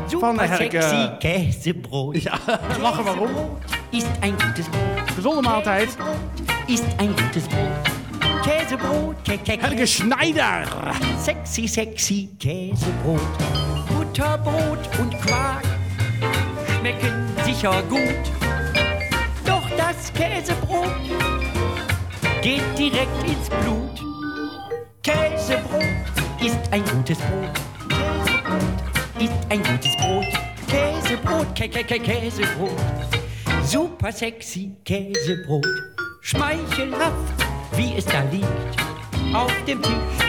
Super Herke. sexy Käsebrot. Ja, lachen waarom. Ist ein gutes Brot. Gezonde maaltijd. Ist ein gutes ke Helge Schneider. Sexy, sexy Käsebrot. Butterbrot und Quark schmecken sicher gut. Das Käsebrot geht direkt ins Blut. Käsebrot ist ein gutes Brot. Käsebrot ist ein gutes Brot. Käsebrot, Kä Kä Kä Käsebrot. Super sexy Käsebrot. Schmeichelhaft, wie es da liegt. Auf dem Tisch,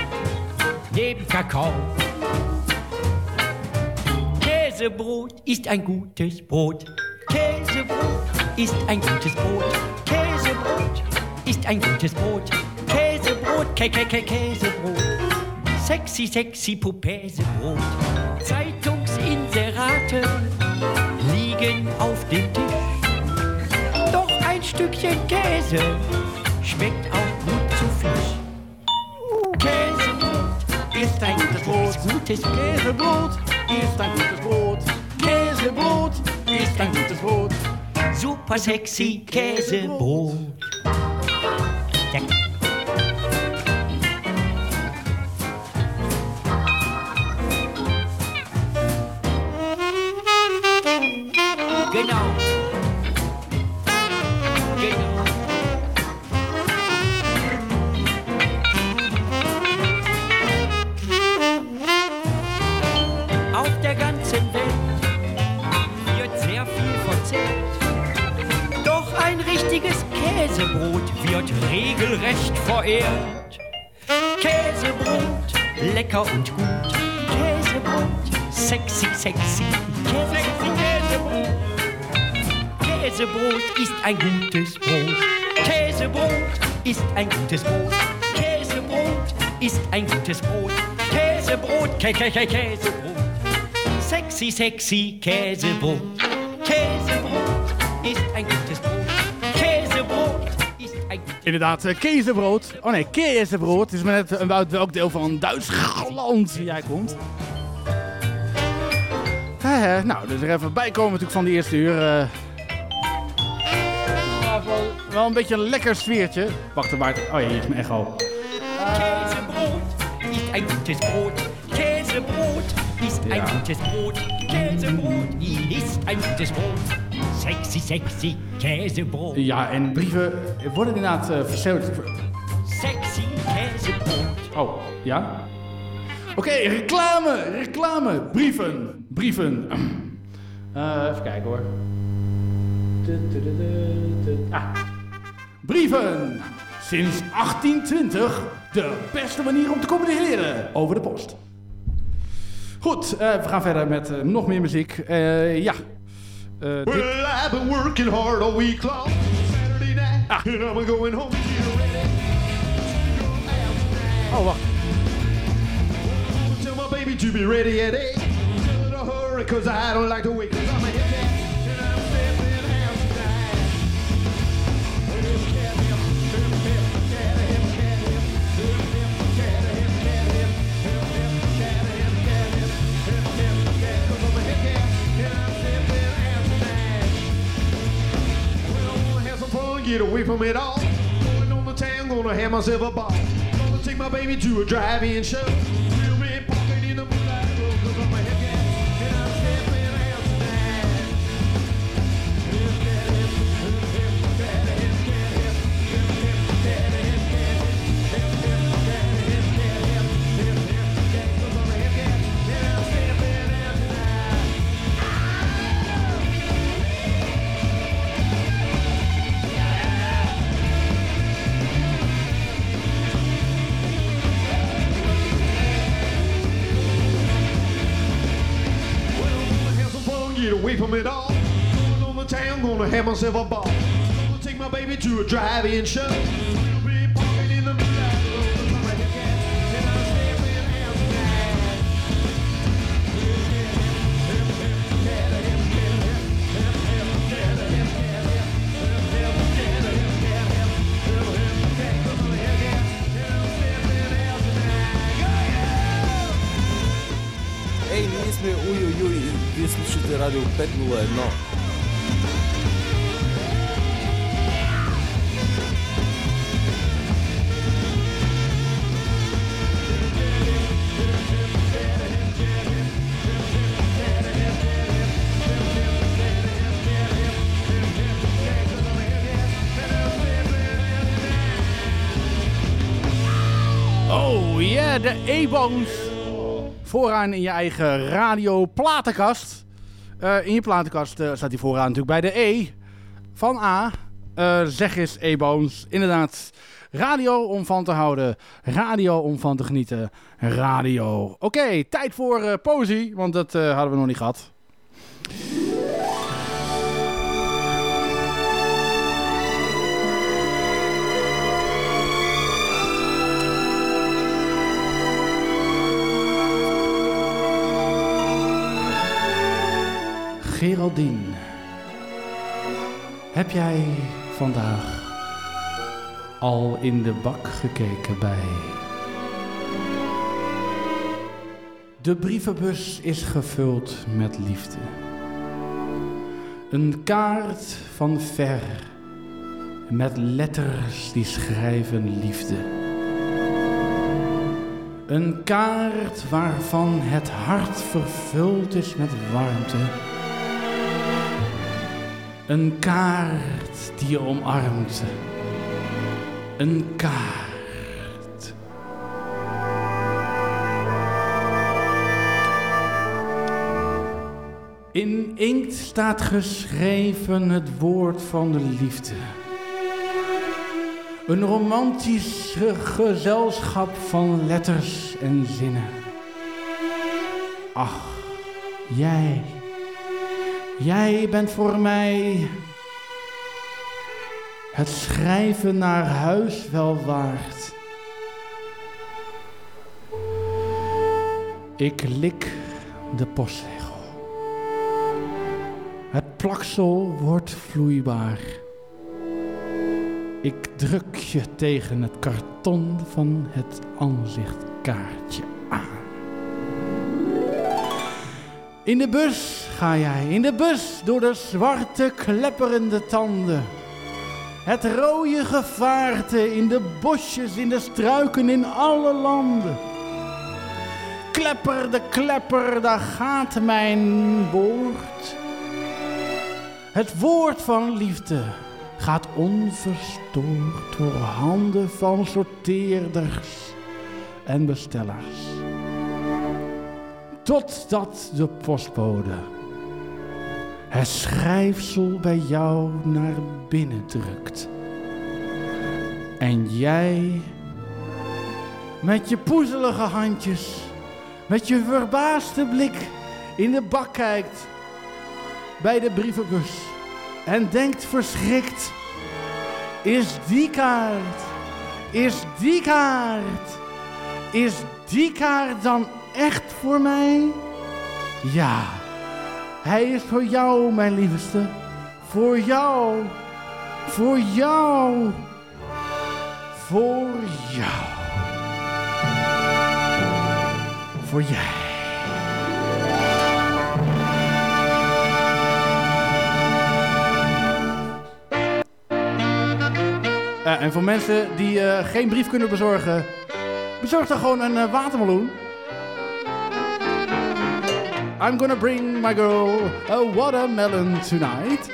neben Kakao. Käsebrot ist ein gutes Brot. Käsebrot ist ein gutes Brot. Käsebrot ist ein gutes Brot. Käsebrot, Kä Kä Kä Käsebrot. Sexy, sexy Pupäsebrot. Zeitungsinserate liegen auf dem Tisch. Doch ein Stückchen Käse schmeckt auch gut zu Fisch. Käsebrot ist ein gutes Brot. Gutes Käsebrot ist ein gutes Brot. Käsebrot ist ein gutes Brot. Super sexy Käsebrot. Käsebrot wird regelrecht verehrt. Käsebrot, lecker und gut. Käsebrot, sexy, sexy. Käsebrot. Käsebrot ist ein gutes Brot. Käsebrot ist ein gutes Brot. Käsebrot ist ein gutes Brot. Käsebrot, Kä Kä Kä Käsebrot. Sexy, sexy Käsebrot. Käsebrot ist ein gutes Brot. Inderdaad, eh, kezenbrood. Oh nee, kezenbrood. Het is maar net uit welk deel van Duitsland jij komt. Eh, nou, dus er even bij komen natuurlijk van de eerste uur. Ja, wel, wel een beetje een lekker sfeertje. Wacht, waar... Oh ja, hier is mijn echo. Käsebrot ist ein gutes Brot. Käsebrot ist ein Ja. gutes Brot. Käsebrot ist ein gutes Brot. Sexy, sexy Käsebrot. Ja, en brieven worden inderdaad eh verstemd. Sexy Käsebrot. Oh, ja? Oké, reclame, reclame. Brieven, brieven. Eh, even kijken hoor. Ah. Brieven. Sinds 1820 de beste manier om te communiceren over de post. Goed, eh, we gaan verder met nog meer muziek. Ja. Dit- Well, I've been working hard all week long. Saturday night, Ah. and I'm going home. Oh, wacht. Tell my baby to be ready at eight. Tell her to hurry, cause I don't like to wait. Get away from it all. Going on the town, gonna have myself a ball. Gonna take my baby to a drive-in show. We'll be parking in the moonlight from it all. Going on the town, gonna have myself a ball. Gonna take my baby to a drive-in show. слушате Радио 501. Oh yeah, de E-Bones. Vooraan in je eigen radio-platenkast. Eh, in je platenkast eh, staat hij vooraan natuurlijk bij de E van A. Eh, zeg eens E-Bones. Inderdaad, radio om van te houden. Radio om van te genieten. Radio. Oké, tijd voor poëzie, want dat hadden we nog niet gehad. Geraldine, heb jij vandaag al in de bak gekeken bij? De brievenbus is gevuld met liefde. Een kaart van ver met letters die schrijven liefde. Een kaart waarvan het hart vervuld is met warmte. Een kaart die je omarmt. Een kaart. In inkt staat geschreven het woord van de liefde. Een romantisch gezelschap van letters en zinnen. Ach, jij. Jij bent voor mij het schrijven naar huis wel waard. Ik lik de postzegel. Het plaksel wordt vloeibaar. Ik druk je tegen het karton van het aanzichtkaartje In de bus ga jij, in de bus door de zwarte klepperende tanden. Het rode gevaarte in de bosjes, in de struiken, in alle landen. Klepper de klepper, daar gaat mijn boord. Het woord van liefde gaat onverstoord door handen van sorteerders en bestellers. Totdat de postbode het schrijfsel bij jou naar binnen drukt. En jij met je poezelige handjes, met je verbaasde blik in de bak kijkt bij de brievenbus en denkt verschrikt: Is die kaart, is die kaart, is die kaart dan echt voor mij? Ja, hij is voor jou, mijn liefste. Voor jou, voor jou, voor jou. Voor jij. En voor mensen die eh, geen brief kunnen bezorgen, bezorg dan gewoon een eh, watermeloen. I'm gonna bring my girl a watermelon tonight.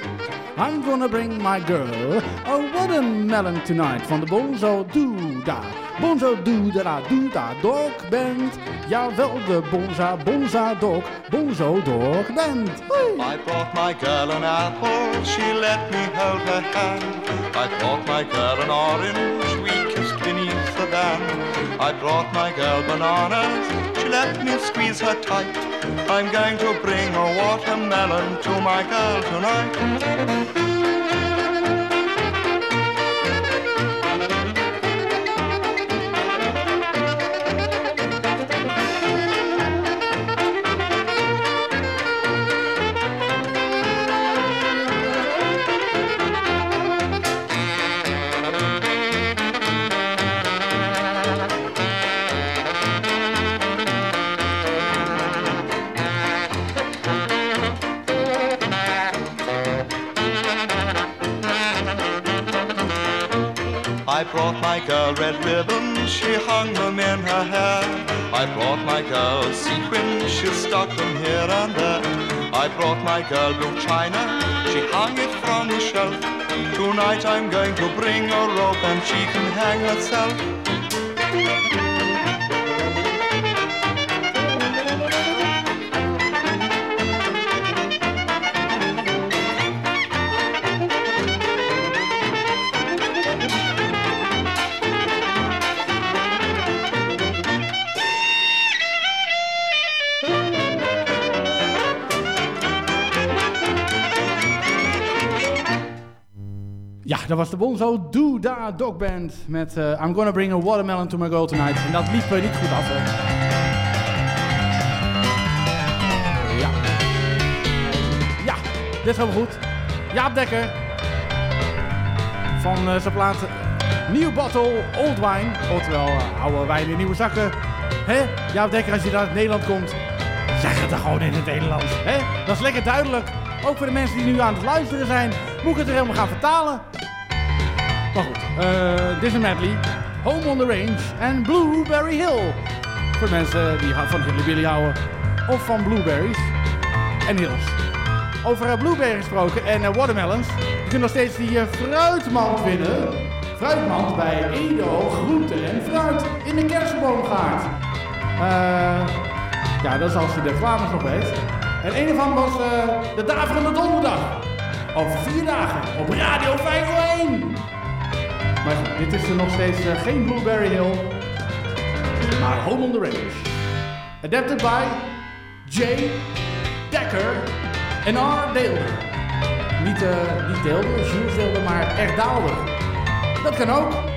I'm gonna bring my girl a watermelon tonight. Van de Bonzo Dooda. Bonzo Dooda Dooda Dog Band. Jawel, de Bonza Bonza Dog. Bonzo Dog Band. I brought my girl an apple, she let me hold her hand. I brought my girl an orange, we kissed beneath the band. I brought my girl bananas, let me squeeze her tight. I'm going to bring a watermelon to my girl tonight. My girl red ribbon, she hung them in her hair. I brought my girl sequins, she stuck them here and there. I brought my girl blue china, she hung it from the shelf. Tonight I'm going to bring a rope and she can hang herself. Dat was de Bonzo Doodah Dog Band met eh, I'm Gonna Bring a Watermelon to My Girl Tonight. En dat liep eh, niet goed af. Ja. Ja, dit helemaal goed. Jaap Dekker. Van eh, zijn plaat New Bottle Old Wine. Oftewel, eh, oude wijn in nieuwe zakken. Hè? Jaap Dekker, als je uit Nederland komt, zeg het er gewoon in het Nederlands. Hè? Dat is lekker duidelijk. Ook voor de mensen die nu aan het luisteren zijn, moet ik het er helemaal gaan vertalen. Maar goed, eh, is een medley. Home on the Range en Blueberry Hill. Voor mensen die van Hilly houden. Of van blueberries en hills. Over uh, blueberries gesproken en uh, watermelons. Je kunt nog steeds die uh, fruitmand winnen. Fruitmand bij Edo Groente en Fruit in de kersenboomgaard. Eh, ja, dat is als je de Vlaanders nog weet. En een ervan was de Daverende Donderdag. Over vier dagen op Radio 501. Maar dit is er nog steeds uh, geen Blueberry Hill, maar Home on the Range. Adapted by J. Dekker en R. Deelder. Niet, uh, niet Deelder, Jules Deelder, maar echt Daalder. Dat kan ook.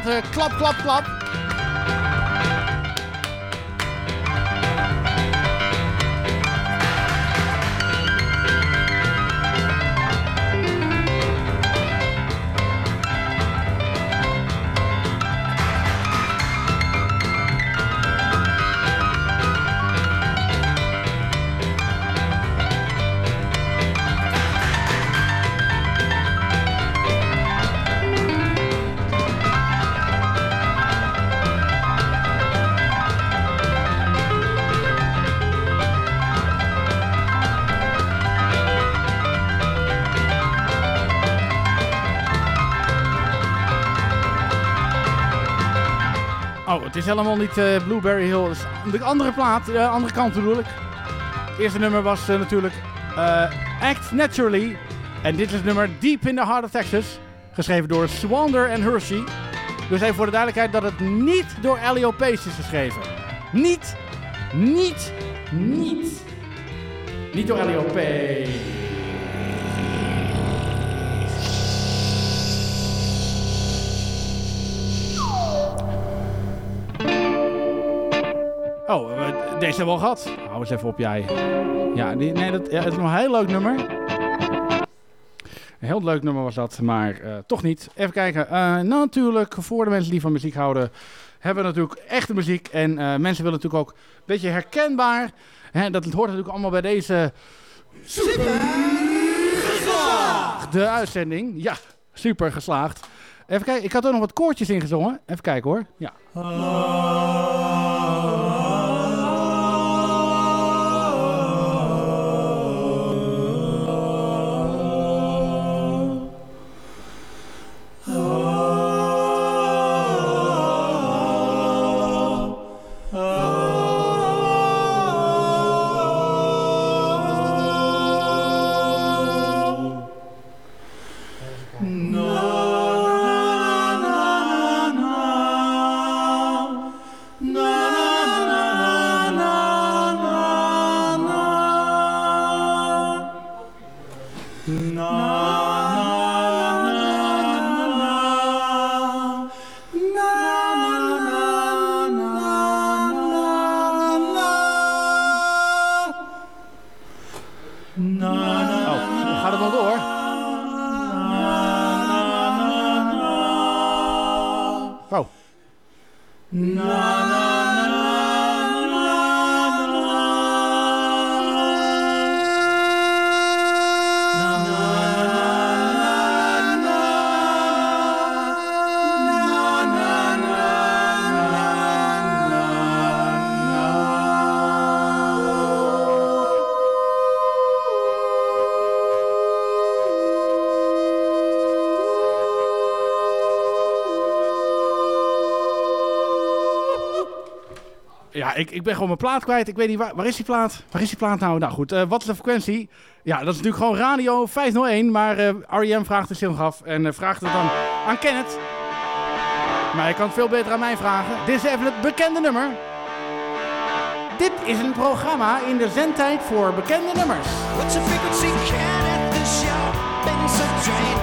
Uh, klap, klap, klap. Is helemaal niet uh, Blueberry Hill. De andere plaat, de uh, andere kant bedoel ik. Het eerste nummer was uh, natuurlijk Act Naturally. En dit is het nummer Deep in the Heart of Texas. Geschreven door Swander en Hershey. Dus even voor de duidelijkheid dat het niet door Elio Pace is geschreven. Niet Niet, niet, niet door LOP. Oh, deze hebben we al gehad. Hou eens even op jij. Ja, nee, dat, ja, het is nog een heel leuk nummer. Een heel leuk nummer was dat, maar eh, toch niet. Even kijken. Eh, natuurlijk, voor de mensen die van muziek houden, hebben we natuurlijk echte muziek. En eh, mensen willen natuurlijk ook een beetje herkenbaar. Hè, dat hoort natuurlijk allemaal bij deze... De uitzending. Ja, super geslaagd. Even kijken, ik had er nog wat koortjes ingezongen. Even kijken hoor. Ja. Ik, ik ben gewoon mijn plaat kwijt. Ik weet niet, waar, waar is die plaat? Waar is die plaat nou? Nou goed, eh, wat is de frequentie? Ja, dat is natuurlijk gewoon radio 501. Maar eh R.E.M. vraagt de stil af en eh, vraagt het dan aan Kenneth. Maar je kan het veel beter aan mij vragen. Dit is even het bekende nummer. Dit is een programma in de zendtijd voor bekende nummers. What's the frequency? At the show? Been so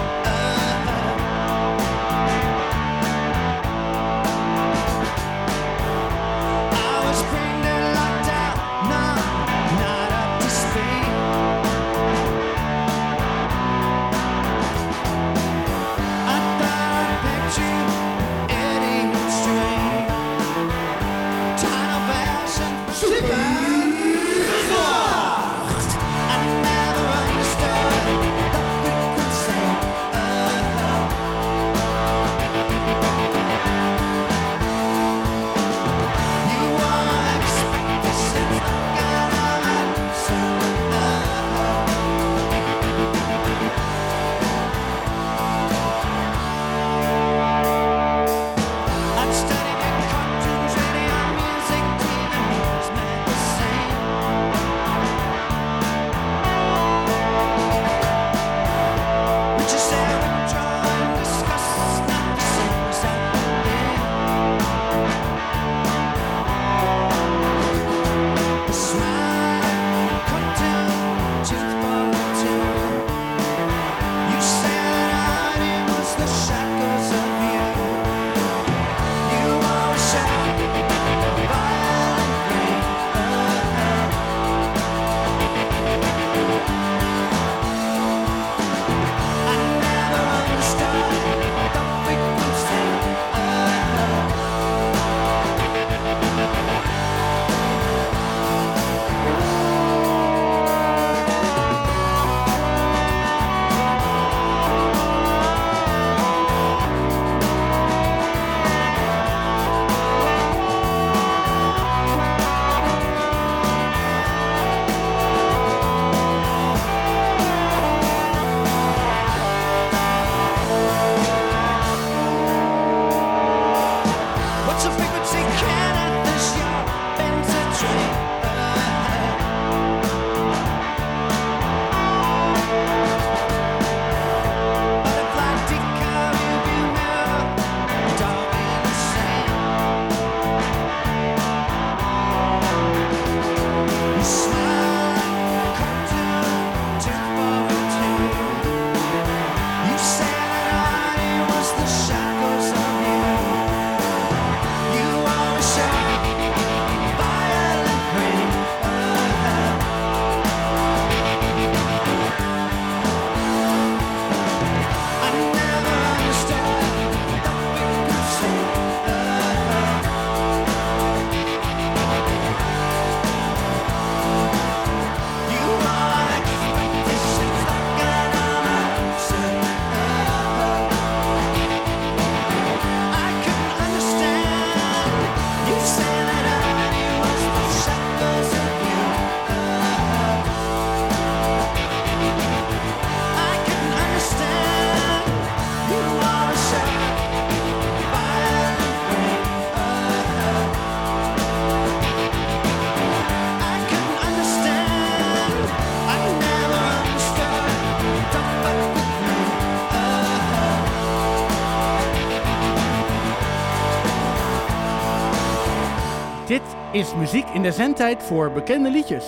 is muziek in de zendtijd voor bekende liedjes.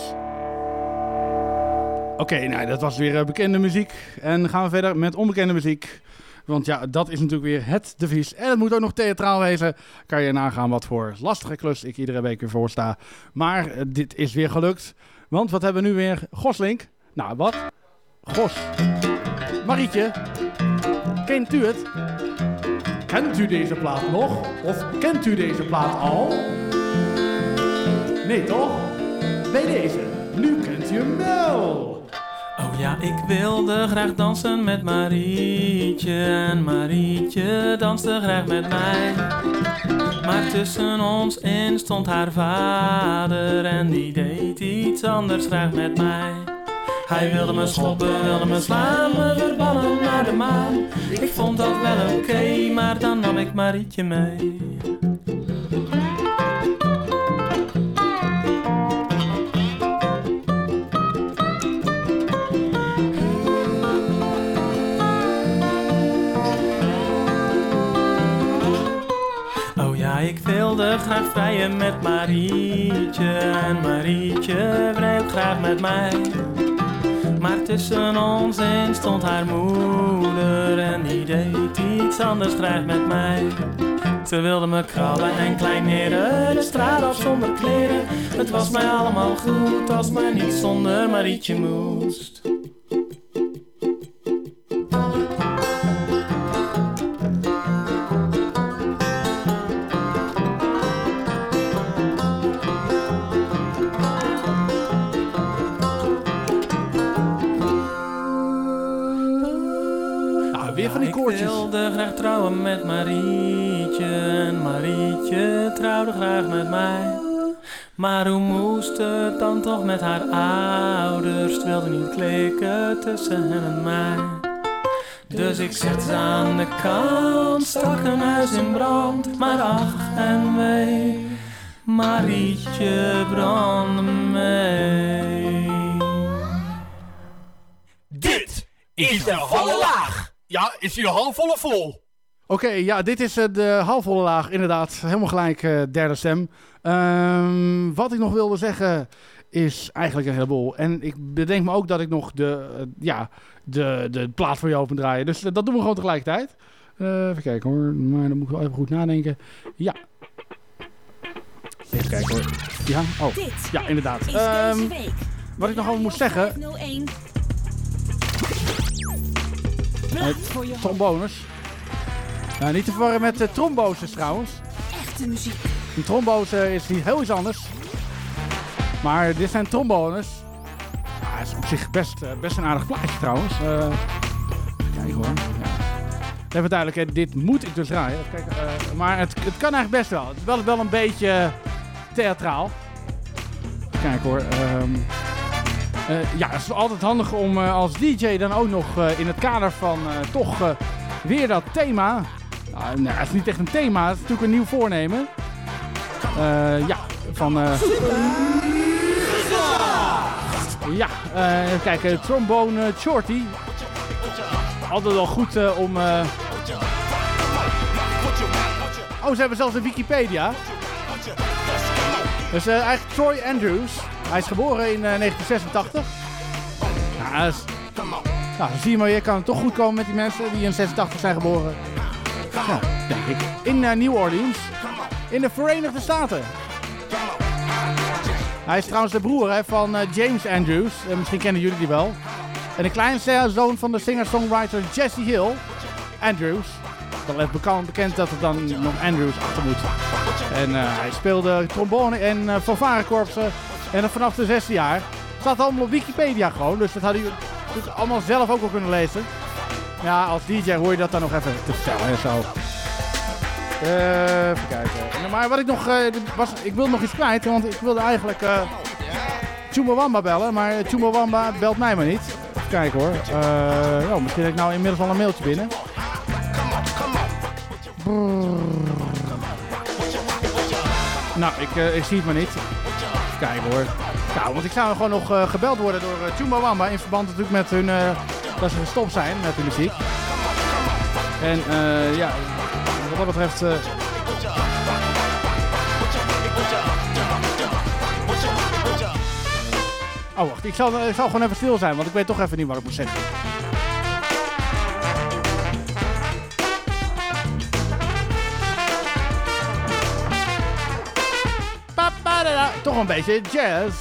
Oké, nou, dat was weer eh, bekende muziek. En gaan we verder met onbekende muziek. Want ja, dat is natuurlijk weer het devies. En het moet ook nog theatraal wezen. Kan je nagaan wat voor lastige klus ik iedere week weer voorsta. Maar eh, dit is weer gelukt. Want wat hebben we nu weer? Goslink. Nou, wat? Gos. Marietje. Kent u het? Kent u deze plaat nog? Of kent u deze plaat al? Nee, toch? Bij deze. Nu kent u hem wel. Oh ja, ik wilde graag dansen met Marietje en Marietje danste graag met mij. Maar tussen ons in stond haar vader en die deed iets anders graag met mij. Hij wilde me schoppen, wilde me slaan, me verbannen naar de maan. Ik vond dat wel oké, maar dan nam ik Marietje mee. Wilde graag vrijen met Marietje en Marietje ook graag met mij. Maar tussen ons in stond haar moeder en die deed iets anders graag met mij. Ze wilde me krabben en kleineren, de straat af zonder kleren. Het was mij allemaal goed als maar niet zonder Marietje moest. Ik wilde graag trouwen met Marietje en Marietje trouwde graag met mij. Maar hoe moest het dan toch met haar ouders? Het wilde niet klikken tussen hen en mij. Dus ik zet ze aan de kant, stak een huis in brand. Maar ach en wee, Marietje brandde mee. Dit is de volle laag. Ja, is hij halfvol of vol? Oké, ja, dit is eh, de halfvolle laag, inderdaad. Helemaal gelijk, eh, derde stem. Ehm, wat ik nog wilde zeggen is eigenlijk een heleboel. En ik bedenk me ook dat ik nog de, eh, ja, de, de plaat voor je open draaien. Dus dat doen we gewoon tegelijkertijd. Eh, even kijken hoor, maar dan moet ik wel even goed nadenken. Ja. Even kijken hoor. Ja, oh. Dit Ja, inderdaad. Ehm, wat ik nog over moest zeggen, 501. Eh, trombones. Nou, niet te verwarren met uh, tromboses trouwens. Echte muziek. Een trombose is heel iets anders. Maar dit zijn trombones. Ja, het is op zich best, eh, best een aardig plaatje trouwens. Eh even kijken hoor. Ja. Even duidelijk, hè, dit moet ik dus draaien. Eh, maar het, het kan eigenlijk best wel. Het is wel, wel een beetje theatraal. Kijken hoor. Ehm, eh, ja, het is altijd handig om eh, als DJ dan ook nog eh, in het kader van toch weer dat thema. Nou, het is niet echt een thema, het is natuurlijk een nieuw voornemen. Ja, van. ja, even kijken. Trombone Shorty. Altijd wel goed om. Oh, ze hebben zelfs een Wikipedia. Dus eigenlijk Troy Andrews. Hij is geboren in eh, 1986. Ja, dat is, nou, dan zie je maar, je kan het toch goed komen met die mensen die in 86 zijn geboren. Ja, denk ik. In eh, New Orleans. In de Verenigde Staten. Hij is trouwens de broer hè, van eh, James Andrews. Eh, misschien kennen jullie die wel. En de kleinste zoon van de singer-songwriter Jesse Hill. Andrews. Wel even bekend, bekend dat er dan nog Andrews achter moet. En hij speelde trombone en uh, fanfarekorpsen. En vanaf de zesde jaar. Staat allemaal op Wikipedia gewoon. Dus dat hadden jullie natuurlijk allemaal zelf ook wel kunnen lezen. Ja, als DJ hoor je dat dan nog even te vertellen en zo. Eh, even kijken. Maar wat ik nog... eh, was, ik wilde nog iets kwijt, want ik wilde eigenlijk... eh Chumbawamba bellen, maar Chumbawamba belt mij maar niet. Even kijken hoor. Nou, misschien heb ik nou inmiddels al een mailtje binnen. Nou, ik, ik zie het maar niet kijken hoor. Nou, want ik zou gewoon nog eh, gebeld worden door uh, Wamba in verband natuurlijk met hun, eh, dat ze gestopt zijn met hun muziek. En ja, wat dat betreft... Oh wacht, ik zal, ik zal gewoon even stil zijn, want ik weet toch even niet wat ik moet zeggen. Toch een beetje jazz.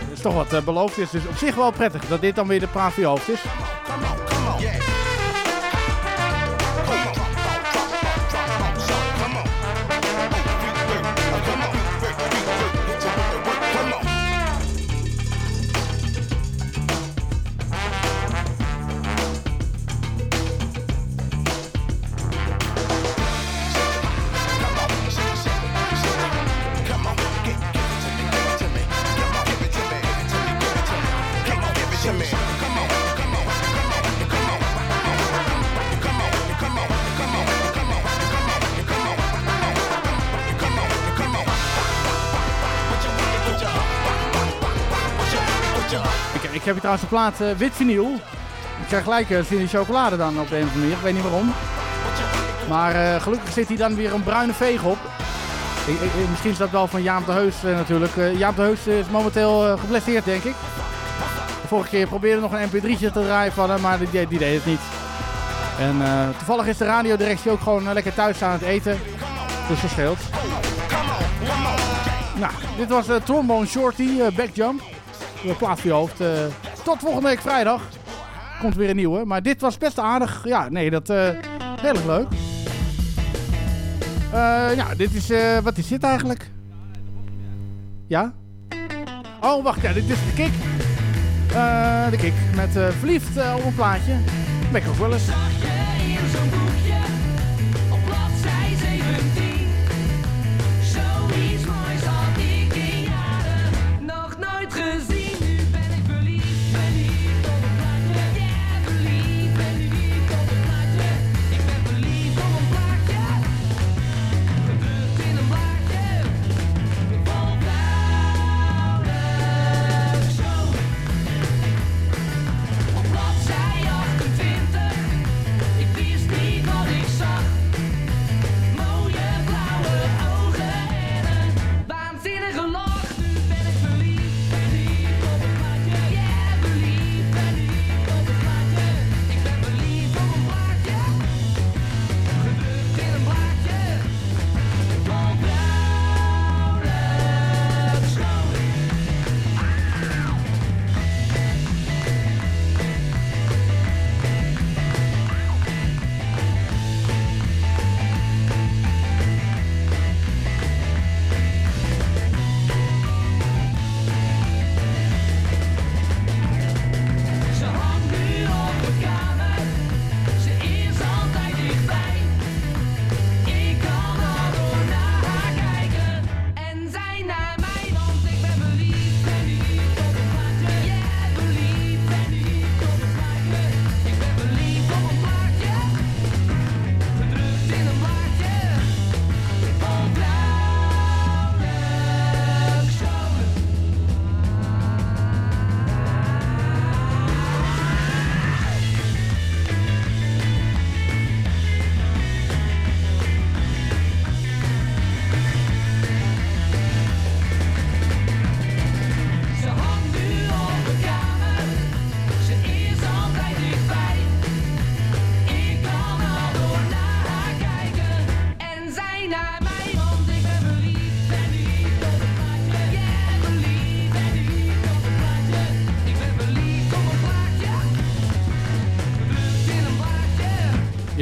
Het is toch wat eh, beloofd is. Dus op zich wel prettig dat dit dan weer de praat hoofd is. Heb hier trouwens een plaat eh, wit vinyl. Ik krijg gelijk uh, in chocolade dan op de een of andere manier. Ik weet niet waarom. Maar eh, gelukkig zit hier dan weer een bruine veeg op. Misschien is dat wel van Jaap de Heus natuurlijk. Jaap de Heus is momenteel geblesseerd, denk ik. De vorige keer probeerde nog een mp3'tje te draaien van hem, maar die, die, deed het niet. En toevallig is de radiodirectie ook gewoon lekker thuis aan het eten. Dus dat. Nou, dit was de Trombone Shorty, Backjump. De plaat voor je hoofd. eh, tot volgende week vrijdag. Komt weer een nieuwe. Maar dit was best aardig. Ja, nee, dat eh heel erg leuk. Eh, ja, dit is... wat is dit eigenlijk? Ja? Oh, wacht. Ja, dit is de kick. De kick. Met verliefd op een plaatje. Ben ook wel eens.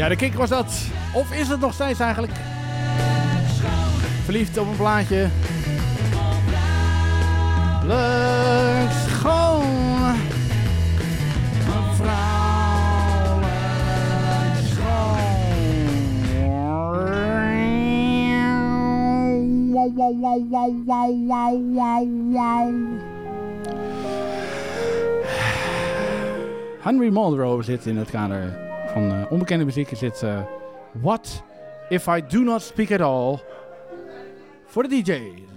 De kick was dat. Of is het nog steeds eigenlijk? Verliefd op een plaatje. Leuk schoon. Mevrouw. leuk schoon. Henry Monroe zit in het kader van eh, onbekende muziek. Er zit eh, What If I Do Not Speak At All voor de DJ's.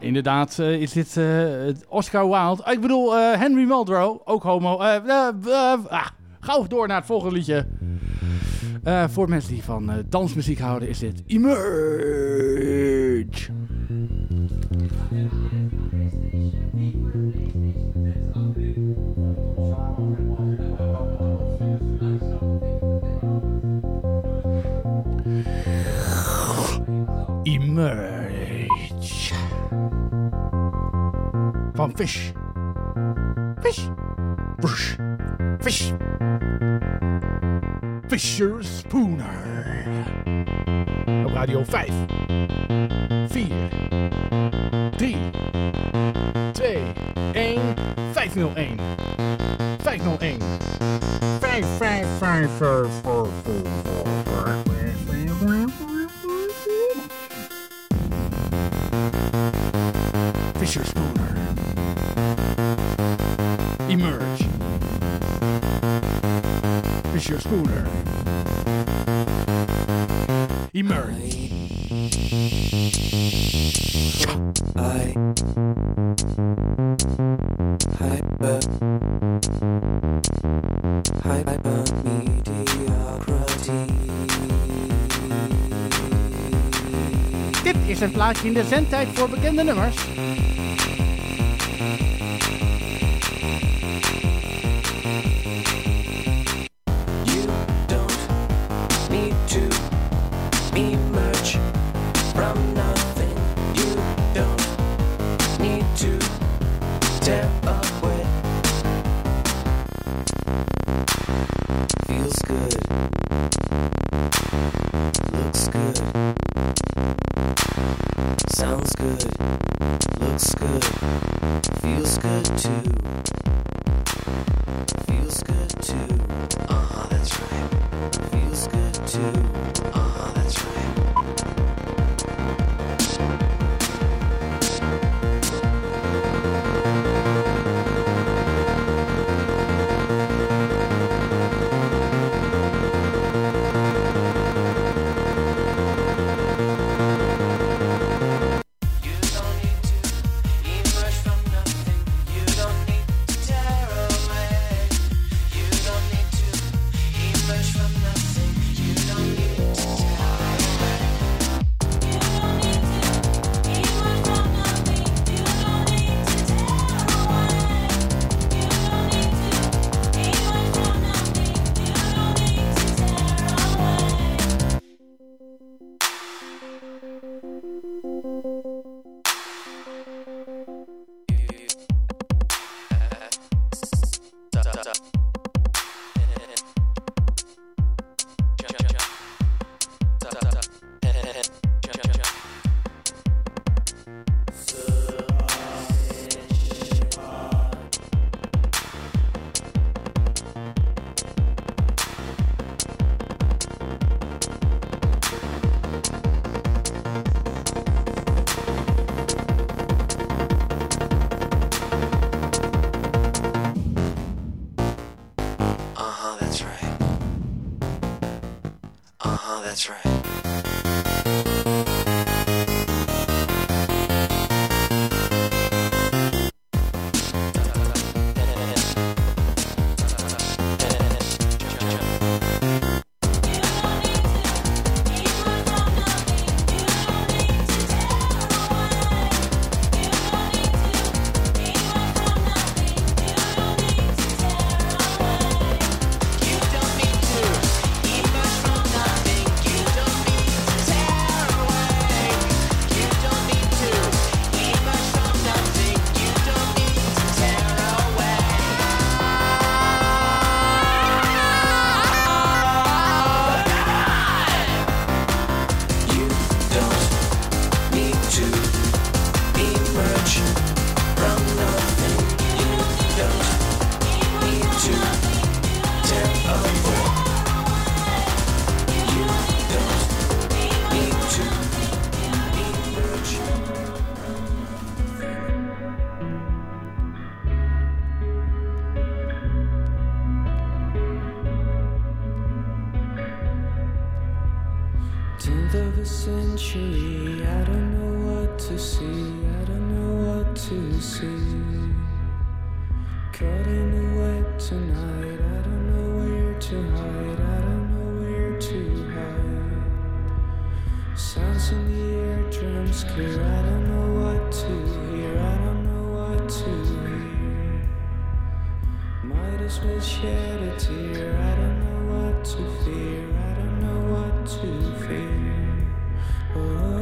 Inderdaad eh, is dit eh, Oscar Wilde. Ik bedoel, eh, Henry Muldrow, ook homo. Ah, gauw door naar het volgende liedje. Voor mensen die van dansmuziek houden is dit Emerge. Fish. Fish. Fish. Fish. Fisher Spooner. Op Radio 5. 4. 3. 2. 1. 501. 501. 5, 5, 5, 4, Fisher Spooner. Emerge. I hyper hyper mediocrity. Dit is een plaatje in de zendtijd voor bekende nummers. of a century. I don't know what to see, I don't know what to see. Caught in a web tonight, I don't know where to hide, I don't know where to hide. Sounds in the air, drums clear, I don't know what to hear, I don't know what to hear. Might as well shed a tear, I don't know what to fear, I don't know what to fear. Oh.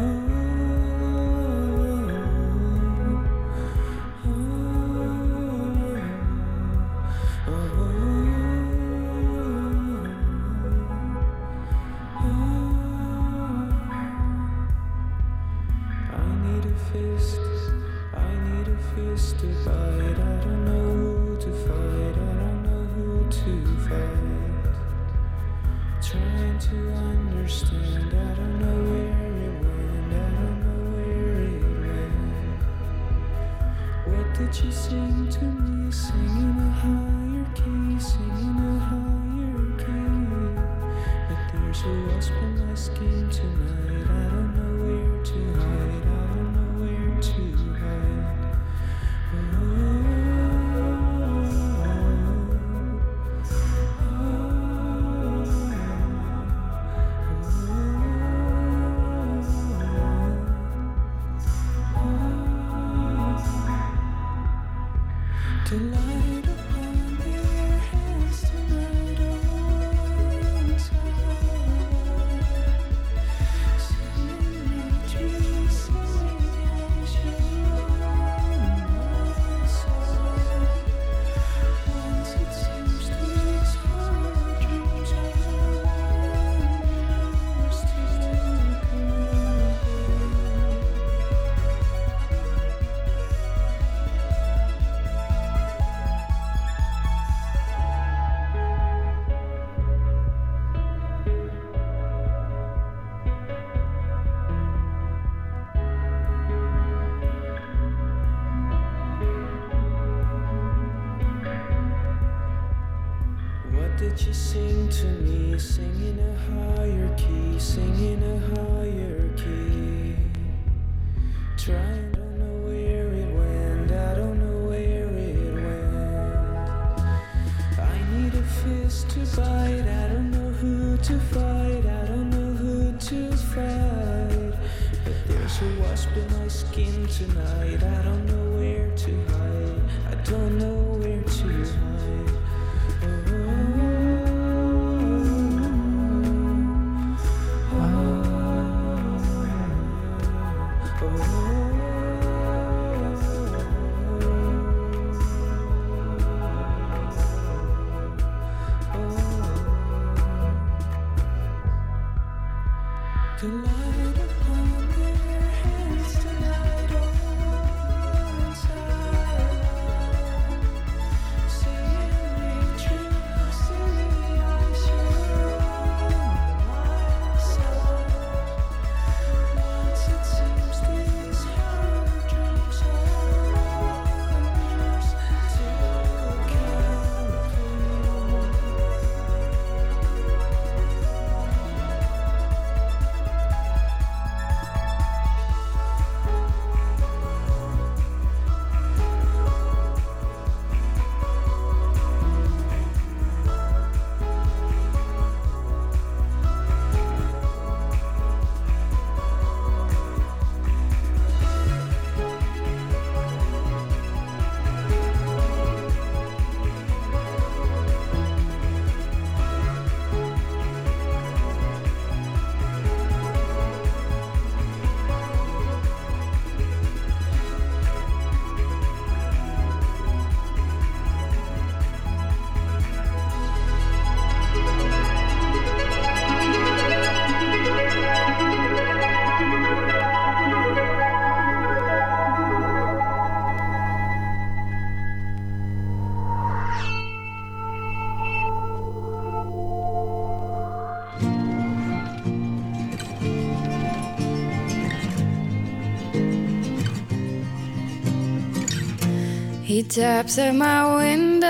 taps at my window,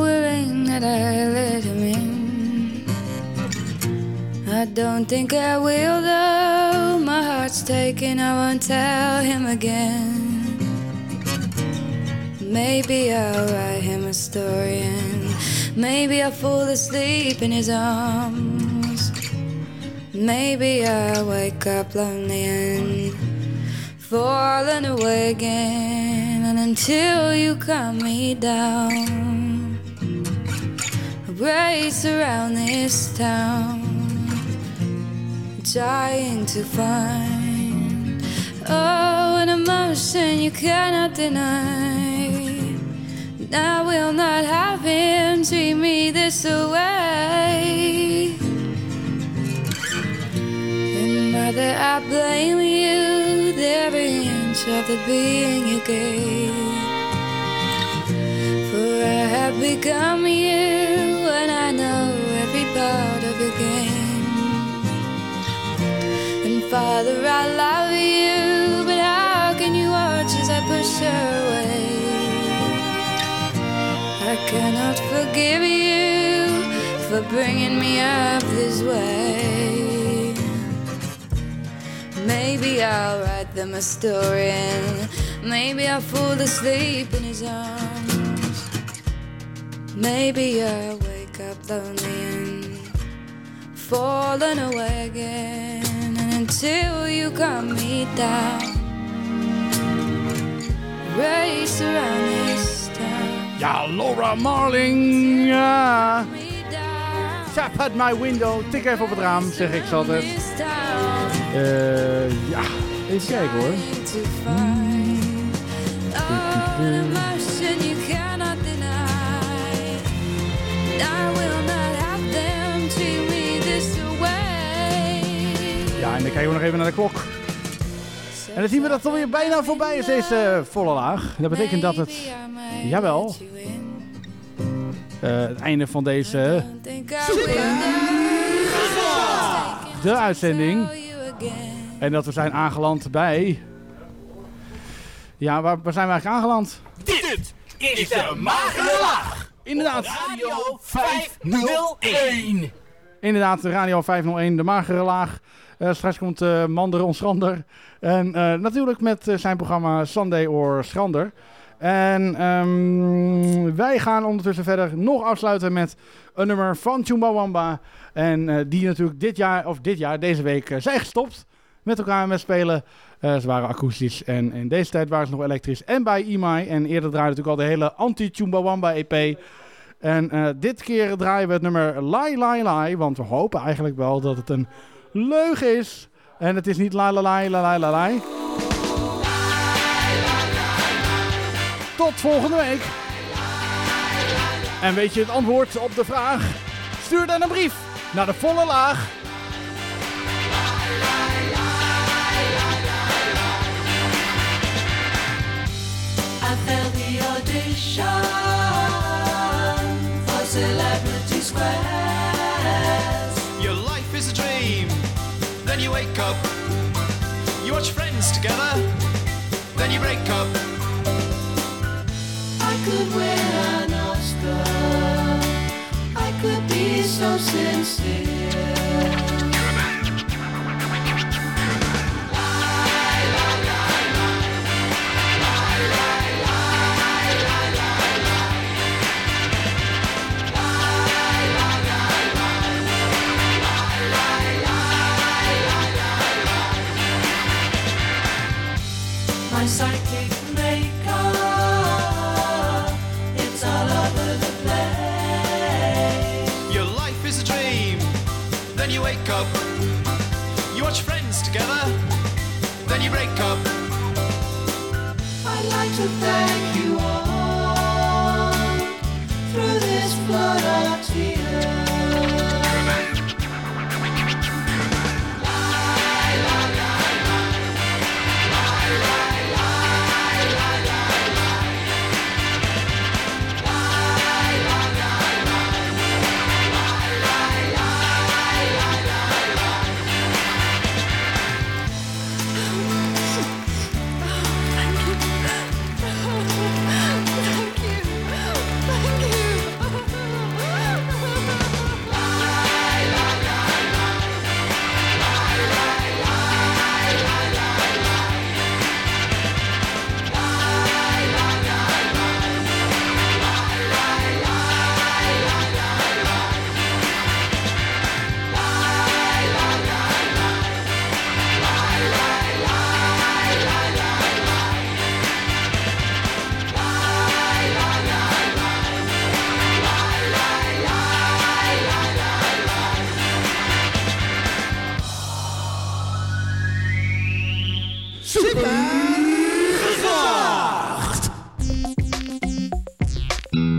willing that I let him in. I don't think I will, though. My heart's taken, I won't tell him again. Maybe I'll write him a story, and maybe I'll fall asleep in his arms. Maybe I'll wake up lonely and falling away again. Until you calm me down, race around this town, trying to find oh an emotion you cannot deny. And I will not have him treat me this way. And mother, I blame you, the of the being you gave. For I have become you, and I know every part of your game. And Father, I love you, but how can you watch as I push her away? I cannot forgive you for bringing me up this way. Maybe I'll them a story and maybe I'll fall asleep in his arms. Maybe I'll wake up lonely and falling away again. And until you calm me down, race around this town. Ja, Laura Marling. Ja. Tap at my window. Tik even op het raam, zeg ik zo altijd. Eh, ja, even kijken hoor. Ja, en dan kijken we nog even naar de klok. En dan zien we dat het alweer bijna voorbij is, deze volle laag. Dat betekent dat het, jawel, eh, het einde van deze, de uitzending. En dat we zijn aangeland bij, ja, waar, waar zijn we eigenlijk aangeland? Dit is de Magere Laag. Inderdaad. Radio 501. Inderdaad, de Radio 501, de magere laag. Eh, straks komt eh Mander on Schrander. En eh, natuurlijk met zijn programma Sunday or Schrander. En ehm, wij gaan ondertussen verder nog afsluiten met een nummer van Chumbawamba. En die natuurlijk dit jaar, of dit jaar, deze week zijn gestopt met elkaar met spelen. Eh, ze waren akoestisch en in deze tijd waren ze nog elektrisch. En bij EMI. En eerder draaide natuurlijk al de hele anti-Chumbawamba EP. En eh, dit keer draaien we het nummer Lie Lie Lie. Want we hopen eigenlijk wel dat het een leugen is. En het is niet la la la la la la. Tot volgende week. En weet je het antwoord op de vraag? Stuur dan een brief naar de volle laag. I failed the audition for Celebrity Squares. Your life is a dream, then you wake up. You watch friends together, then you break up. I could win an Oscar. I could be so sincere. Together,